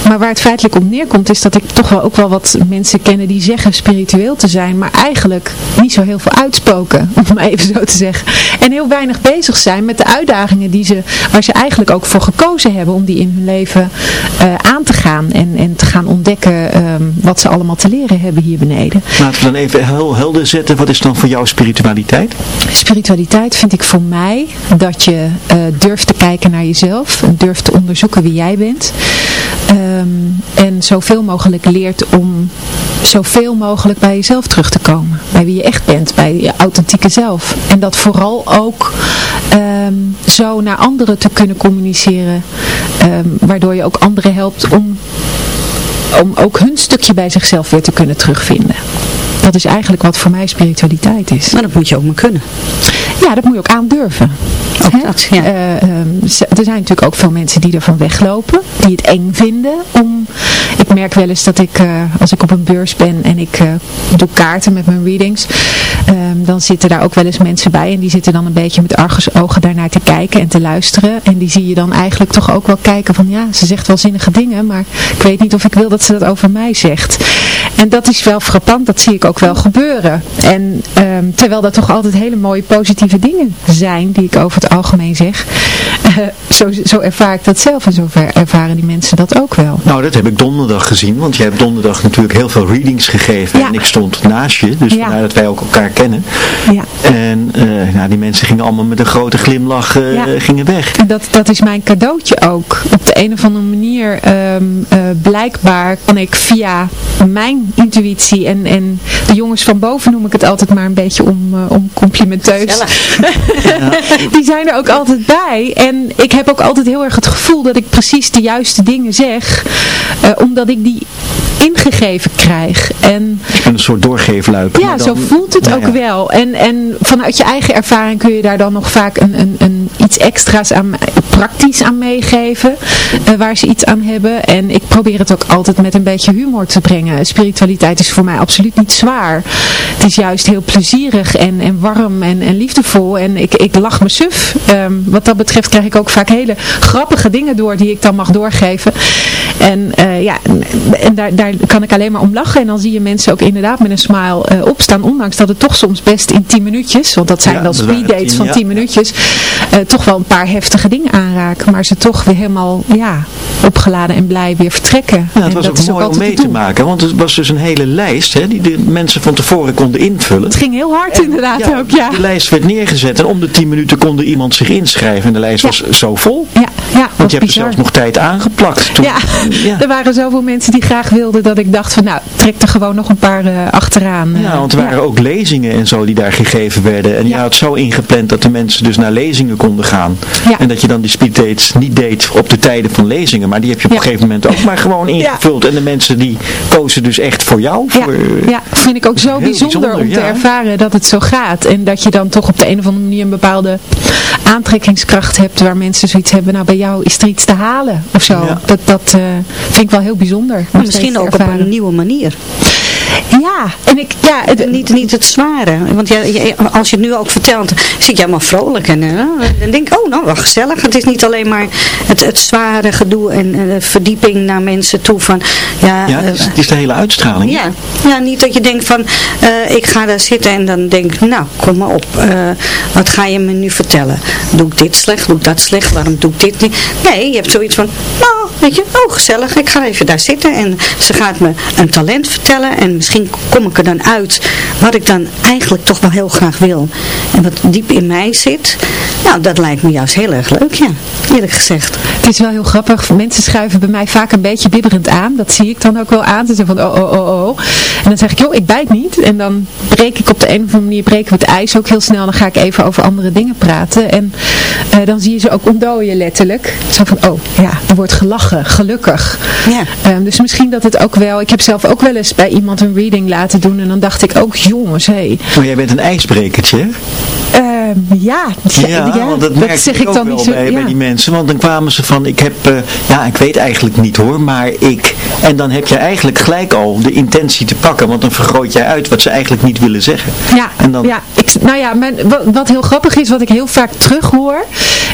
Maar waar het feitelijk op neerkomt is dat ik toch wel ook wel wat mensen kennen die zeggen spiritueel te zijn, maar eigenlijk niet zo heel veel uitspoken, om maar even zo te zeggen. En heel weinig bezig zijn met de uitdagingen die ze, waar ze eigenlijk ook voor gekozen hebben om die in hun leven eh, aan te gaan en, en te gaan ontdekken ehm, wat ze allemaal te leren hebben hier beneden. Laten we dan even heel helder zetten. Wat is dan voor jou spiritualiteit? Spiritualiteit vind ik voor mij dat je eh, durft te kijken naar jezelf, en durft te onderzoeken wie jij bent. Ehm, en zoveel mogelijk leert om zoveel mogelijk bij jezelf terug te komen. Bij wie je echt bent, bij je authentieke zelf. En dat vooral ook ehm, zo naar anderen te kunnen communiceren. ehm, waardoor je ook anderen helpt om, om ook hun stukje bij zichzelf weer te kunnen terugvinden. Dat is eigenlijk wat voor mij spiritualiteit is. Maar dat moet je ook maar kunnen. Ja, dat moet je ook aandurven. Ook dat, ja. Eh, ehm, er zijn natuurlijk ook veel mensen die ervan weglopen, die het eng vinden om... Ik merk wel eens dat ik, eh, als ik op een beurs ben en ik eh, doe kaarten met mijn readings, ehm, dan zitten daar ook wel eens mensen bij en die zitten dan een beetje met argusogen daarnaar te kijken en te luisteren. En die zie je dan eigenlijk toch ook wel kijken van ja, ze zegt wel zinnige dingen, maar ik weet niet of ik wil dat ze dat over mij zegt. En dat is wel frappant, dat zie ik ook wel gebeuren. En ehm, terwijl dat toch altijd hele mooie positieve dingen zijn, die ik over het algemeen zeg. eh, zo, zo ervaar ik dat zelf en zo ervaren die mensen dat ook wel. Nou, dat heb ik donderdag gezien, want je hebt donderdag natuurlijk heel veel readings gegeven Ja. en ik stond naast je, dus Ja. vandaar dat wij ook elkaar kennen. Ja. En eh, nou, die mensen gingen allemaal met een grote glimlach eh, Ja. gingen weg. En dat, dat is mijn cadeautje ook. Op de een of andere manier, ehm, eh, blijkbaar kan ik via mijn intuïtie en, en de jongens van boven noem ik het altijd maar een beetje om, eh, om complimenteus. Die zijn er ook altijd bij. En ik heb ook altijd heel erg het gevoel dat ik precies de juiste dingen zeg. eh, omdat ik die ingegeven krijg. En En een soort doorgeefluik. ja, dan- zo voelt het nou ook ja. wel. En, en vanuit je eigen ervaring kun je daar dan nog vaak een, een, een iets extra's aan, praktisch aan meegeven. eh, waar ze iets aan hebben. En ik probeer het ook altijd met een beetje humor te brengen. Spiritualiteit is voor mij absoluut niet zwaar. Het is juist heel plezierig en, en warm en, en liefdevol. En ik, ik lach me suf. Ehm, wat dat betreft krijg ik ook vaak hele grappige dingen door die ik dan mag doorgeven. En eh, ja, en daar, daar kan ik alleen maar om lachen. En dan zie je mensen ook inderdaad met een smile eh, opstaan. Ondanks dat het toch soms best in 10 minuutjes, want dat zijn Ja, dan dat waren speeddates tien, van ja. 10 minuutjes, eh, toch wel een paar heftige dingen aanraken. Maar ze toch weer helemaal ja, opgeladen en blij weer vertrekken. Ja, het En was dat ook mooi om altijd mee te doel. maken, want het was dus een hele lijst hè, die de mensen van tevoren konden invullen. Het ging heel hard inderdaad ook, ja. De lijst werd neergezet en om de 10 minuten kon er iemand zich inschrijven en de lijst Ja. was zo vol. Ja, ja Want je hebt er zelfs nog tijd aangeplakt. Toen, Ja, er waren zoveel mensen die graag wilden dat ik dacht van nou, trek er gewoon nog een paar eh, achteraan. eh. Ja, want er waren ook lezingen en zo die daar gegeven werden. En je Ja. had zo ingepland dat de mensen dus naar lezingen konden gaan. En dat je dan die speeddates niet deed op de tijden van lezingen. Maar die heb je op een gegeven moment ook maar gewoon ingevuld. En de mensen die kozen dus echt voor jou. Ja, Voor, ja, vind ik ook zo bijzonder, bijzonder, om te ervaren dat het zo gaat. En dat je dan toch op de een of andere manier een bepaalde aantrekkingskracht hebt waar mensen zoiets hebben. Nou, bij jou is er iets te halen of zo. Ja. Dat, dat eh, vind ik wel heel bijzonder. Maar misschien ook op een nieuwe manier. Ja, en ik, ja, het, Niet, niet het zware. Want ja, als je het nu ook vertelt, zit je helemaal vrolijk. En eh, dan denk ik, oh nou, wel gezellig. Het is niet alleen maar het, het zware gedoe en eh, verdieping naar mensen toe van... Ja, ja, het is, eh, het is de hele uitstraling. Ja, ja, niet dat je denkt van, eh, ik ga daar zitten en dan denk nou, kom maar op. eh, wat ga je me nu vertellen? Doe ik dit slecht? Doe ik dat slecht? Waarom doe ik dit niet? Nee, je hebt zoiets van, nou, weet je, oh gezellig, ik ga even daar zitten. En ze gaat me een talent vertellen en misschien kom ik er dan uit wat ik dan eigenlijk toch wel heel graag wil. En wat diep in mij zit, nou dat lijkt me juist heel erg leuk, ja, eerlijk gezegd. Het is wel heel grappig, mensen schuiven bij mij vaak een beetje bibberend aan. Dat zie ik dan ook wel aan. Ze zeggen van, oh, oh, oh, oh. En dan zeg ik, joh, ik bijt niet. En dan breek ik op de een of andere manier, breken we het ijs ook heel snel. Dan ga ik even over andere dingen praten. En uh, dan zie je ze ook ontdooien letterlijk. Zo van, oh, ja, er wordt gelachen, gelukkig. Ja. Um, dus misschien dat het ook wel, ik heb zelf ook wel eens bij iemand een reading laten doen. En dan dacht ik ook, jongens, hé. Hey. Maar jij bent een ijsbrekertje, hè? Uh, ja, ja, ja, want dat, merk zeg ik, ook dan wel niet zo, bij, ja. bij die mensen. Want dan kwamen ze van, ik heb, uh, ja, ik weet eigenlijk niet hoor, maar ik. En dan heb je eigenlijk gelijk al de intentie te pakken, want dan vergroot jij uit wat ze eigenlijk niet willen zeggen. Ja, en dan... ja ik, nou ja, mijn, wat, wat, heel grappig is, wat ik heel vaak terughoor,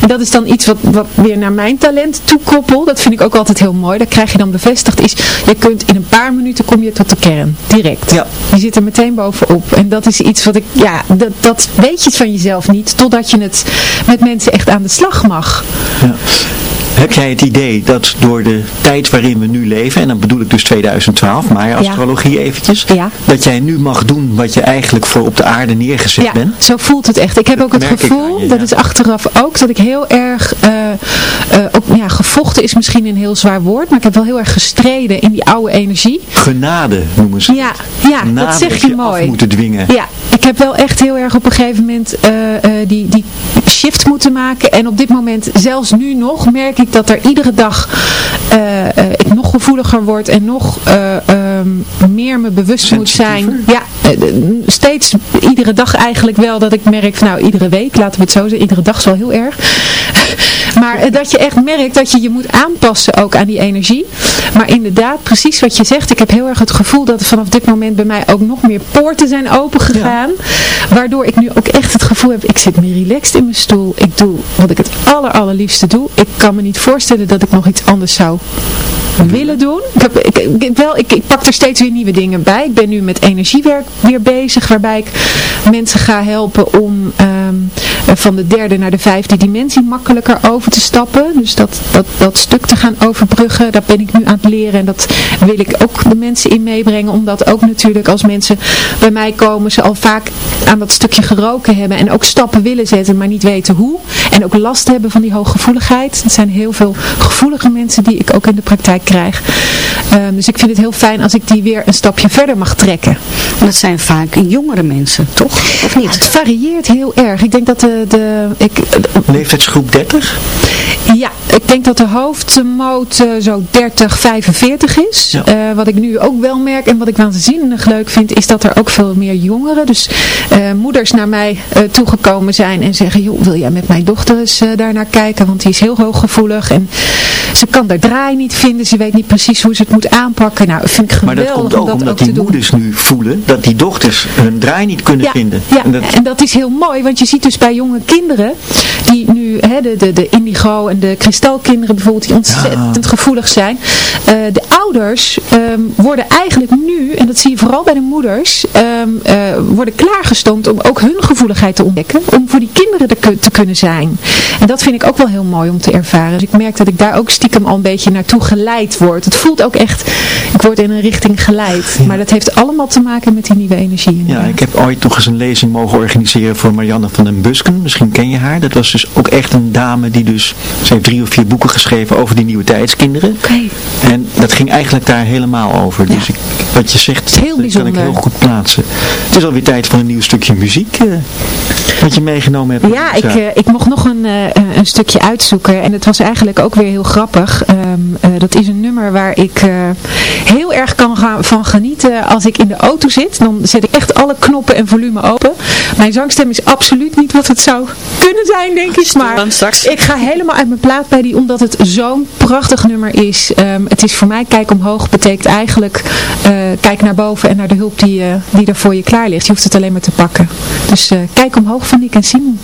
en dat is dan iets wat, wat weer naar mijn talent toekoppel, dat vind ik ook altijd heel mooi, dat krijg je dan bevestigd, is je kunt in een paar minuten kom je tot de kern, direct. Ja. Je zit er meteen bovenop. En dat is iets wat ik, ja, dat, dat weet je van jezelf niet, totdat je het met mensen echt aan de slag mag. Ja. Heb jij het idee dat door de tijd waarin we nu leven, en dan bedoel ik dus 2012, maar astrologie ja. eventjes, ja. dat jij nu mag doen wat je eigenlijk voor op de aarde neergezet ja, bent? zo voelt het echt. Ik heb Dat ook het gevoel, je, dat is achteraf ook, dat ik heel erg, uh, uh, ook, ja, gevochten is misschien een heel zwaar woord, maar ik heb wel heel erg gestreden in die oude energie. Genade noemen ze Ja, het. ja Genade dat zeg je je mooi. moeten dwingen. Ja, ik heb wel echt heel erg op een gegeven moment uh, die, die shift moeten maken. En op dit moment, zelfs nu nog, merk ik dat er iedere dag uh, ik nog gevoeliger word en nog um, meer me bewust moet zijn. Ja, steeds, iedere dag eigenlijk wel dat ik merk, van, nou iedere week, laten we het zo zeggen, iedere dag is wel heel erg. Maar dat je echt merkt dat je je moet aanpassen ook aan die energie. Maar inderdaad, precies wat je zegt. Ik heb heel erg het gevoel dat er vanaf dit moment bij mij ook nog meer poorten zijn opengegaan. Ja. Waardoor ik nu ook echt het gevoel heb, ik zit meer relaxed in mijn stoel. Ik doe wat ik het aller allerliefste doe. Ik kan me niet voorstellen dat ik nog iets anders zou willen doen. Ik, heb, ik, ik, wel, ik, ik pak er steeds weer nieuwe dingen bij. Ik ben nu met energiewerk weer bezig. Waarbij ik mensen ga helpen om um, van de derde naar de vijfde dimensie makkelijker over te stappen. Dus dat, dat, dat stuk te gaan overbruggen. Dat ben ik nu aan het leren. En dat wil ik ook de mensen in meebrengen. Omdat ook natuurlijk als mensen bij mij komen. Ze al vaak aan dat stukje geroken hebben. En ook stappen willen zetten. Maar niet weten hoe. En ook last hebben van die hooggevoeligheid. Er zijn heel veel gevoelige mensen die ik ook in de praktijk krijg. Um, dus ik vind het heel fijn als ik die weer een stapje verder mag trekken. Dat zijn vaak jongere mensen, toch? Of niet? Ja, het varieert heel erg. Ik denk dat de... de ik, Leeftijdsgroep 30? Ja, ik denk dat de hoofdmoot uh, zo 30, 45 is. Ja. Uh, wat ik nu ook wel merk en wat ik waanzinnig leuk vind, is dat er ook veel meer jongeren, dus uh, moeders naar mij toegekomen zijn en zeggen, joh, wil jij met mijn dochter eens daar naar kijken, want die is heel hooggevoelig en ze kan daar draai niet vinden, ze weet niet precies hoe ze het moet aanpakken. Nou, vind ik geweldig Maar dat komt ook om dat omdat ook die te doen. moeders nu voelen dat die dochters hun draai niet kunnen Ja, vinden. ja. En dat, en dat is heel mooi, want je ziet dus bij jonge kinderen, die nu, hè, de, de, de indigo en de kristalkinderen bijvoorbeeld, die ontzettend Ja. gevoelig zijn. Uh, de ouders um, worden eigenlijk nu, en dat zie je vooral bij de moeders, um, uh, worden klaargestoomd om ook hun gevoeligheid te ontdekken, om voor die kinderen te, te kunnen zijn. En dat vind ik ook wel heel mooi om te ervaren. Dus ik merk dat ik daar ook stiekem al een beetje naartoe geleid word. Het voelt ook echt, ik word in een richting geleid. Ja. Maar dat heeft allemaal te maken met die nieuwe energie. Ja, ik heb ooit nog eens een lezing mogen organiseren voor Marianne van den Busken. Misschien ken je haar. Dat was dus ook echt een dame die dus, ze heeft drie of vier boeken geschreven over die nieuwe tijdskinderen. Oké. En dat ging eigenlijk daar helemaal over. Ja. Dus ik, wat je zegt, Heel dat kan ik bijzonder. heel goed plaatsen. Het is alweer tijd voor een nieuw stukje muziek. eh, wat je meegenomen hebt. Ja, ik, uh, ik mocht nog een, uh, een stukje uitzoeken en het was eigenlijk ook weer heel grappig. Um, uh, dat is een nummer waar ik heel erg kan gaan, van genieten als ik in de auto zit. Dan zet ik echt alle knoppen en volume open. Mijn zangstem is absoluut niet wat het zou kunnen zijn, denk ik. Maar ik ga helemaal uit mijn plaat bij die, omdat het zo'n prachtig nummer is. Um, het is voor mij, kijk omhoog, betekent eigenlijk kijk naar boven en naar de hulp die, die er voor je klaar ligt. Je hoeft het alleen maar te pakken. Dus kijk omhoog van Nick en Simon.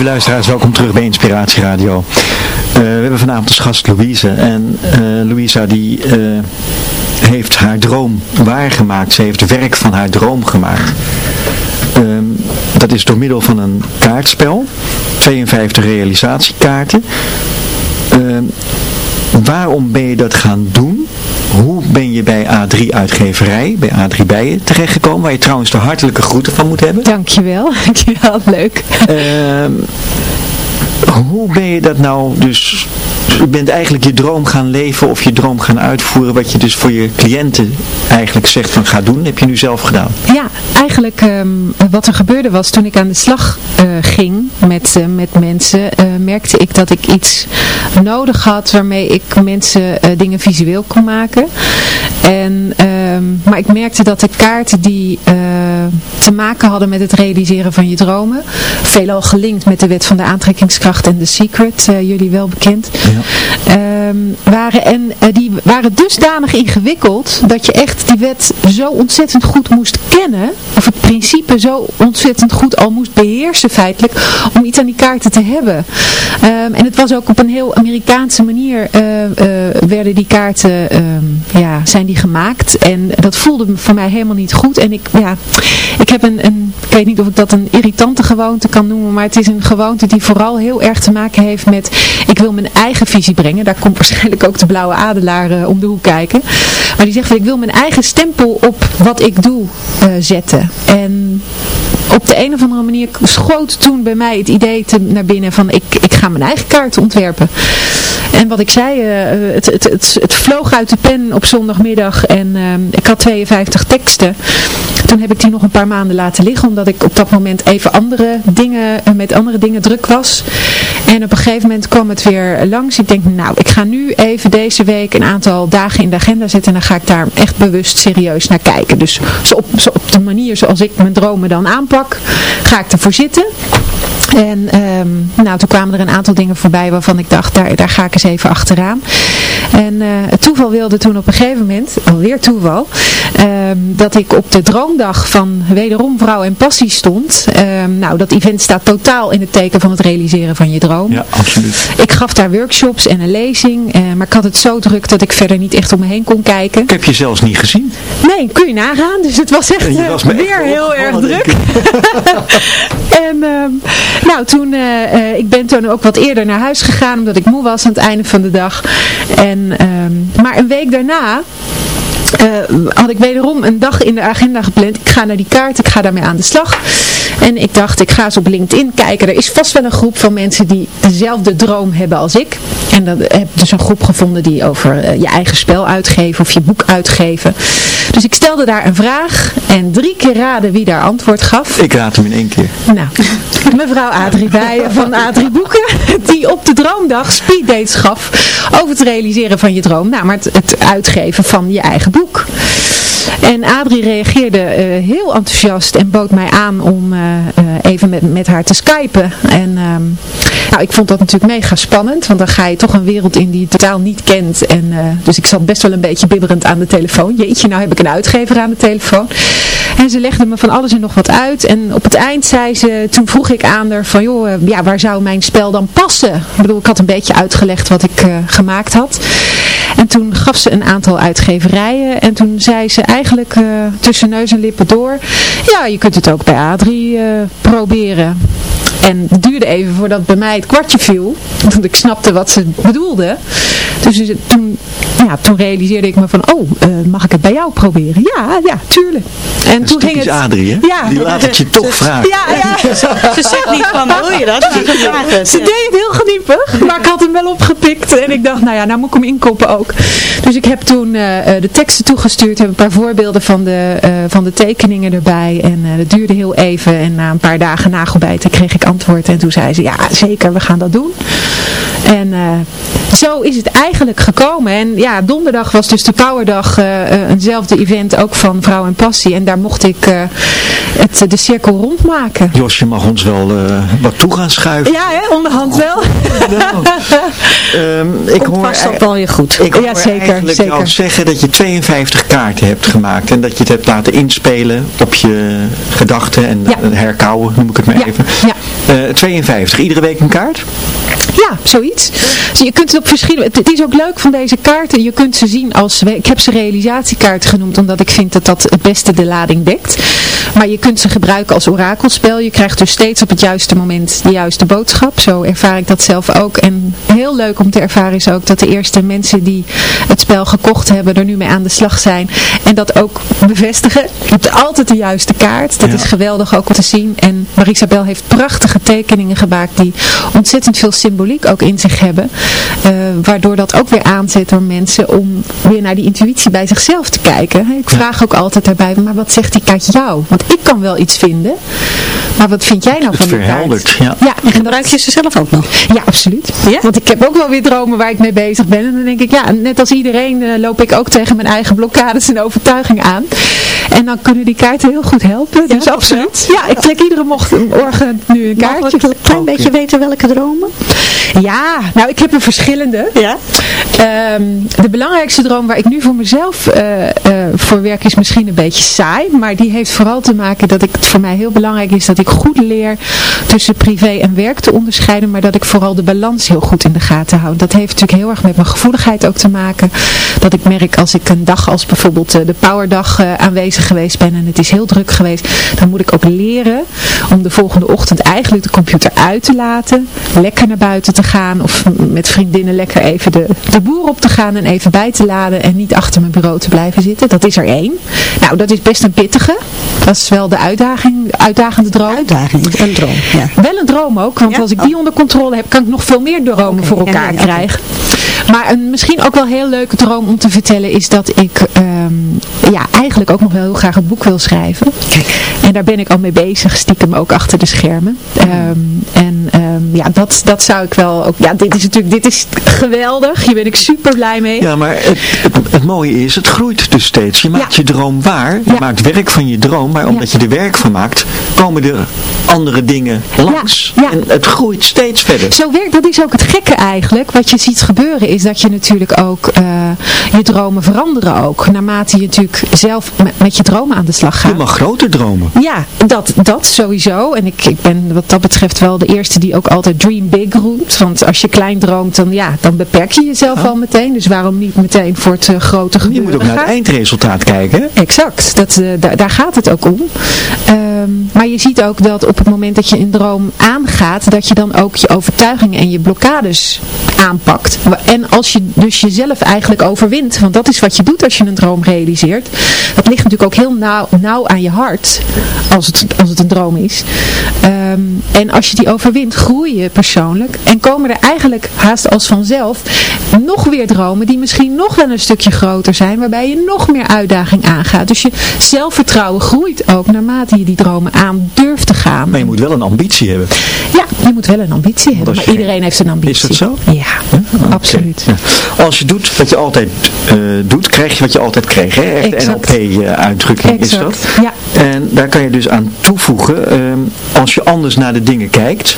Lieve luisteraars, welkom terug bij Inspiratie Radio. Eh, we hebben vanavond als gast Louise. En uh, Louisa die uh, heeft haar droom waargemaakt. Ze heeft werk van haar droom gemaakt. Ehm, dat is door middel van een kaartspel. 52 realisatiekaarten. Ehm, waarom ben je dat gaan doen? Ben je bij A3 Uitgeverij, bij A3 Bijen terechtgekomen, waar je trouwens de hartelijke groeten van moet hebben? Dankjewel, dankjewel, leuk. Uh, hoe ben je dat nou dus je bent eigenlijk je droom gaan leven of je droom gaan uitvoeren, wat je dus voor je cliënten eigenlijk zegt van ga doen, heb je nu zelf gedaan? Ja, eigenlijk ehm, wat er gebeurde was toen ik aan de slag uh, ging met, uh, met mensen, uh, merkte ik dat ik iets nodig had waarmee ik mensen dingen visueel kon maken. En, ehm, maar ik merkte dat de kaarten die te maken hadden met het realiseren van je dromen, veelal gelinkt met de wet van de aantrekkingskracht en de secret, jullie wel bekend. Ja. And. Uh, Um, waren, en uh, die waren dusdanig ingewikkeld dat je echt die wet zo ontzettend goed moest kennen, of het principe zo ontzettend goed al moest beheersen feitelijk, om iets aan die kaarten te hebben. Um, en het was ook op een heel Amerikaanse manier uh, werden die kaarten, um, ja, zijn die gemaakt. En dat voelde voor mij helemaal niet goed. En ik, ja, ik heb een, een, ik weet niet of ik dat een irritante gewoonte kan noemen, maar het is een gewoonte die vooral heel erg te maken heeft met, ik wil mijn eigen visie brengen. Daar komt waarschijnlijk ook de blauwe adelaar uh, om de hoek kijken. Maar die zegt van ik wil mijn eigen stempel op wat ik doe uh, zetten. En op de een of andere manier schoot toen bij mij het idee te, naar binnen van ik, ik ga mijn eigen kaart ontwerpen. En wat ik zei, uh, het, het, het, het, vloog uit de pen op zondagmiddag en uh, ik had 52 teksten. Toen heb ik die nog een paar maanden laten liggen, omdat ik op dat moment even andere dingen, met andere dingen druk was. En op een gegeven moment kwam het weer langs. Ik denk, nou, ik ga nu even deze week een aantal dagen in de agenda zetten en dan ga ik daar echt bewust serieus naar kijken. Dus zo op, zo op de manier zoals ik mijn dromen dan aanpak, ga ik ervoor zitten. En ehm, nou, toen kwamen er een aantal dingen voorbij waarvan ik dacht, daar, daar ga ik eens even achteraan. En eh, het toeval wilde toen op een gegeven moment, alweer toeval, ehm, dat ik op de droomdag van wederom Vrouw en Passie stond. Ehm, nou, dat event staat totaal in het teken van het realiseren van je droom. Ja, absoluut. Ik gaf daar workshops en een lezing, eh, maar ik had het zo druk dat ik verder niet echt om me heen kon kijken. Ik heb je zelfs niet gezien. Nee, kun je nagaan. Dus het was echt eh, was weer heel erg druk. en nou, toen, eh, eh, ik ben toen ook wat eerder naar huis gegaan, omdat ik moe was aan het einde van de dag. En, ehm, maar een week daarna eh, had ik wederom een dag in de agenda gepland. Ik ga naar die kaart, ik ga daarmee aan de slag. En ik dacht, ik ga eens op LinkedIn kijken. Er is vast wel een groep van mensen die dezelfde droom hebben als ik. En dan heb ik dus een groep gevonden die over eh, je eigen spel uitgeven of je boek uitgeven. Dus ik stelde daar een vraag en drie keer raden wie daar antwoord gaf. Ik raad hem in één keer. Nou, mevrouw Adrie Bijen van Adrie Boeken, die op de droomdag speeddates gaf over het realiseren van je droom. Nou, maar het, het uitgeven van je eigen boek. En Adrie reageerde eh, heel enthousiast en bood mij aan om eh, eh, even met, met haar te skypen. En ehm, nou, ik vond dat natuurlijk mega spannend, want dan ga je toch een wereld in die je totaal niet kent. En, dus ik zat best wel een beetje bibberend aan de telefoon. Jeetje, nou heb ik een uitgever aan de telefoon. En ze legde me van alles en nog wat uit. En op het eind zei ze, toen vroeg ik aan haar van, joh, ja, waar zou mijn spel dan passen? Ik bedoel, ik had een beetje uitgelegd wat ik gemaakt had. En toen gaf ze een aantal uitgeverijen en toen zei ze eigenlijk uh, tussen neus en lippen door, ja, je kunt het ook bij Adrie uh, proberen. En het duurde even voordat bij mij het kwartje viel. Want ik snapte wat ze bedoelde. Dus toen, ja, toen realiseerde ik me van, oh, mag ik het bij jou proberen? Ja, ja, tuurlijk. En toen ging het... Adrie, hè? Ja. Die laat het je toch vragen. Ja, ja. Ze zegt niet van, wil je dat? Ze deed het heel geniepig, maar ik had hem wel opgepikt. En ik dacht, nou ja, nou moet ik hem inkoppen ook. Dus ik heb toen uh, de teksten toegestuurd, heb een paar voorbeelden van de, uh, van de tekeningen erbij. En uh, dat duurde heel even. En na een paar dagen nagelbijten kreeg ik antwoord. En toen zei ze, ja zeker, we gaan dat doen. En zo is het eigenlijk gekomen. En ja, donderdag was dus de Powerdag eenzelfde event ook van Vrouw en Passie. En daar mocht ik het, de cirkel rondmaken. Jos, je mag ons wel wat toe gaan schuiven. Ja, hè, onderhand wel. Nou, um, ik hoor dat wel weer goed. Ik hoor ja, zeker, eigenlijk zeker. jou zeggen dat je 52 kaarten hebt gemaakt en dat je het hebt laten inspelen op je gedachten en Ja. eh, herkauwen, noem ik het maar Ja, even. ja. Eh, 52, iedere week een kaart? Ja, zoiets. Dus je kunt het op verschillende... Het, het is ook leuk van deze kaarten. Je kunt ze zien als... Ik heb ze realisatiekaarten genoemd, omdat ik vind dat dat het beste de lading dekt. Maar je kunt ze gebruiken als orakelspel. Je krijgt dus steeds op het juiste moment de juiste boodschap. Zo ervaar ik dat zelf ook. En heel leuk om te ervaren is ook dat de eerste mensen die het spel gekocht hebben er nu mee aan de slag zijn. En dat ook bevestigen. Je hebt altijd de juiste kaart. Dat Ja. is geweldig ook om te zien. En Marisabel heeft prachtige tekeningen gemaakt die ontzettend veel symboliek ook in zich hebben. Eh, waardoor dat ook weer aanzet door mensen om weer naar die intuïtie bij zichzelf te kijken. Ik vraag ook altijd daarbij, maar wat zegt die kaart jou? Want ik kan wel iets vinden. Maar wat vind jij nou Het van die kaart? ja. Ja, en Gebruik je ze zelf ook nog? ja, absoluut. Ja? Want ik heb ook wel weer dromen waar ik mee bezig ben. En dan denk ik, ja, net als iedereen eh, loop ik ook tegen mijn eigen blokkades en overtuigingen aan. En dan kunnen die kaarten heel goed helpen. dus toch absoluut. Ja, ik trek iedere mocht- morgen nu een Mag kaartje. ik een klein beetje weten welke dromen? Ja, nou ik heb er verschillende. Ja. Ehm, de belangrijkste droom waar ik nu voor mezelf eh, eh, voor werk is misschien een beetje saai. Maar die heeft vooral te maken dat ik, het voor mij heel belangrijk is dat ik goed leer tussen privé en werk te onderscheiden. Maar dat ik vooral de balans heel goed in de gaten hou. Dat heeft natuurlijk heel erg met mijn gevoeligheid ook te maken. Dat ik merk als ik een dag als bijvoorbeeld eh, de Powerdag eh, aanwezig geweest ben en het is heel druk geweest. Dan moet ik ook leren om de volgende ochtend eigenlijk de computer uit te laten. Lekker naar buiten te gaan of met vriendinnen lekker even de, de boer op te gaan en even bij te laden en niet achter mijn bureau te blijven zitten. Dat is er één. Nou, dat is best een pittige. Dat is wel de uitdaging, uitdagende droom. Uitdaging, een droom. Ja. Wel een droom ook, want Ja? als ik die onder controle heb, kan ik nog veel meer dromen voor elkaar ja, ja, oké. krijgen. Maar een misschien ook wel heel leuke droom om te vertellen is dat ik ehm, ja, eigenlijk ook nog wel heel graag een boek wil schrijven. En daar ben ik al mee bezig, stiekem ook achter de schermen. Ehm, en ehm, ja, dat, dat zou ik wel ook... Ja, dit is natuurlijk dit is geweldig. Hier ben ik super blij mee. Ja, maar het, het, mooie is, het groeit dus steeds. Je maakt je droom waar. Je maakt werk van je droom. Maar omdat je er werk van maakt, komen er andere dingen langs. En het groeit steeds verder. Zo werkt, dat is ook het gekke eigenlijk. Wat je ziet gebeuren is dat je natuurlijk ook uh, je dromen veranderen ook. Naarmate je natuurlijk zelf met, je dromen aan de slag gaat. Je mag groter dromen. Ja, dat, dat sowieso. En ik, ik ben wat dat betreft wel de eerste die ook altijd dream big roept. Want als je klein droomt, dan, ja, dan beperk je jezelf al meteen. Dus waarom niet meteen voor het uh, grote gebeuren Je moet ook naar het eindresultaat kijken. Exact. Dat, uh, daar, gaat het ook om. Ehm, maar je ziet ook dat op het moment dat je een droom aangaat, dat je dan ook je overtuigingen en je blokkades aanpakt. En als je dus jezelf eigenlijk overwint, want dat is wat je doet als je een droom realiseert. Dat ligt natuurlijk ook heel nauw, nauw aan je hart, als het, als het een droom is. Ehm, en als je die overwint, groei je persoonlijk en komen er eigenlijk haast als vanzelf nog weer dromen die misschien nog wel een stukje groter zijn, waarbij je nog meer uitdaging aangaat. Dus je zelfvertrouwen groeit ook naarmate je die dromen aan durft te gaan. Maar je moet wel een ambitie hebben. Ja, je moet wel een ambitie hebben, maar iedereen heeft een ambitie. Is dat zo? Ja, absoluut. Als je doet wat je altijd uh, doet, krijg je wat je altijd kreeg. Hè? Echt NLP-uitdrukking is dat. Ja. En daar kan je dus aan toevoegen, uh, als je anders naar de dingen kijkt,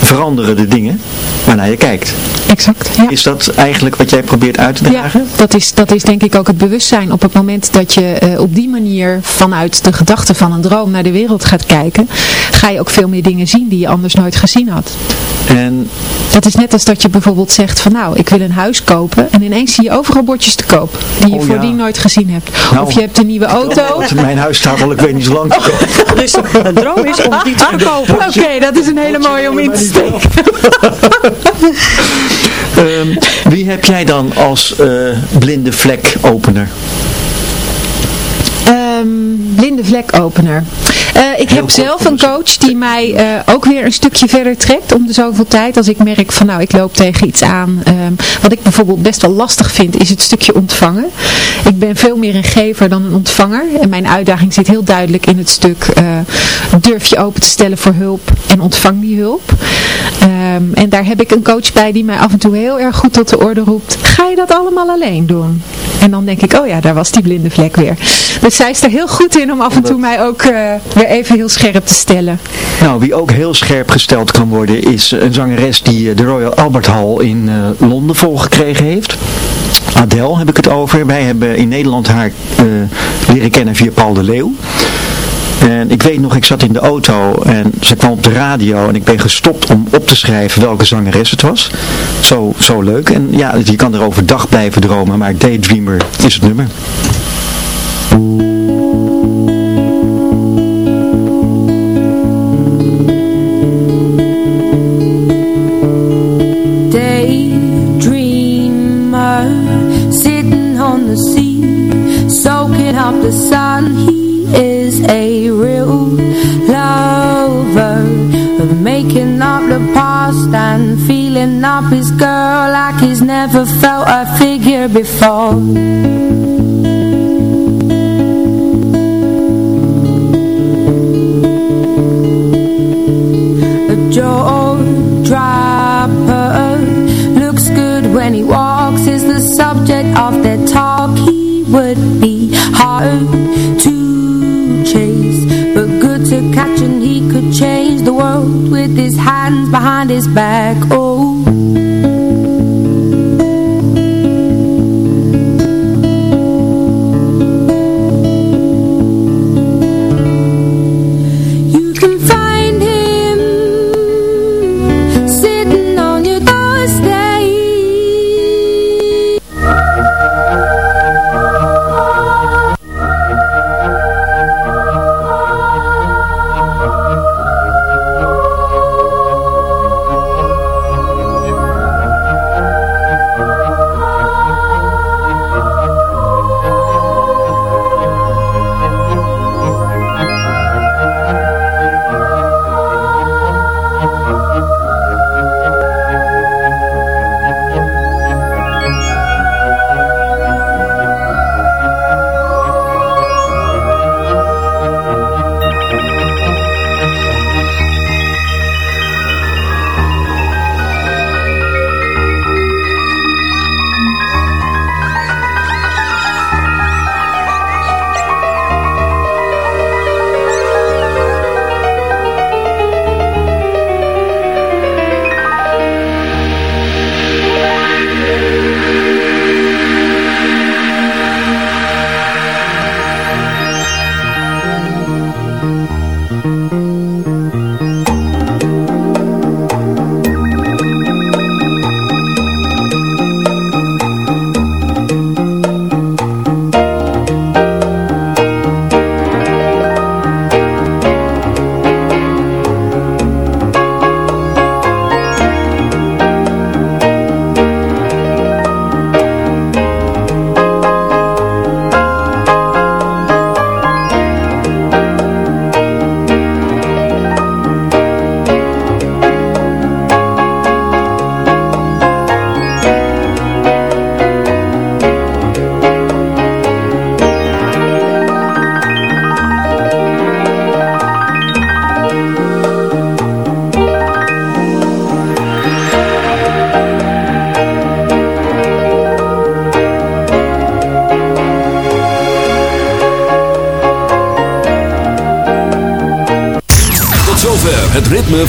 veranderen de dingen waarnaar je kijkt. Exact, ja. Is dat eigenlijk wat jij probeert uit te dragen? Ja, dat is, dat is denk ik ook het bewustzijn. Op het moment dat je uh, op die manier vanuit de gedachte van een droom naar de wereld gaat kijken, ga je ook veel meer dingen zien die je anders nooit gezien had. En... Dat is net als dat je bijvoorbeeld zegt van nou, ik wil een huis kopen en ineens zie je overal bordjes te koop die je oh, voordien ja. nooit gezien hebt. Nou, of je hebt een nieuwe auto. Mijn huis staat al, ik weet niet zo lang te kopen. Dus de droom is om die te kopen. Oké, okay, dat is een hele mooie om in te steken. Um, wie heb jij dan als uh, blinde vlek opener? Um, blinde vlek opener. Uh, ik heb zelf een coach die mij uh, ook weer een stukje verder trekt om de zoveel tijd. Als ik merk van nou ik loop tegen iets aan. Um, wat ik bijvoorbeeld best wel lastig vind is het stukje ontvangen. Ik ben veel meer een gever dan een ontvanger. En mijn uitdaging zit heel duidelijk in het stuk uh, durf je open te stellen voor hulp en ontvang die hulp. Um, en daar heb ik een coach bij die mij af en toe heel erg goed tot de orde roept. Ga je dat allemaal alleen doen? En dan denk ik, oh ja, daar was die blinde vlek weer. Dus zij is er heel goed in om af en toe mij ook uh, weer even heel scherp te stellen. Nou, wie ook heel scherp gesteld kan worden is een zangeres die de Royal Albert Hall in uh, Londen volgekregen heeft. Adele heb ik het over. Wij hebben in Nederland haar uh, leren kennen via Paul de Leeuw. En ik weet nog, ik zat in de auto en ze kwam op de radio en ik ben gestopt om op te schrijven welke zangeres het was. Zo, zo leuk. En ja, je kan er overdag blijven dromen, maar Daydreamer is het nummer. Feeling up his girl Like he's never felt a figure before. A jaw dropper Looks good when he walks Is the subject of their talk. He would be hard to chase But good to catch and he could change the world With his hands behind his back, oh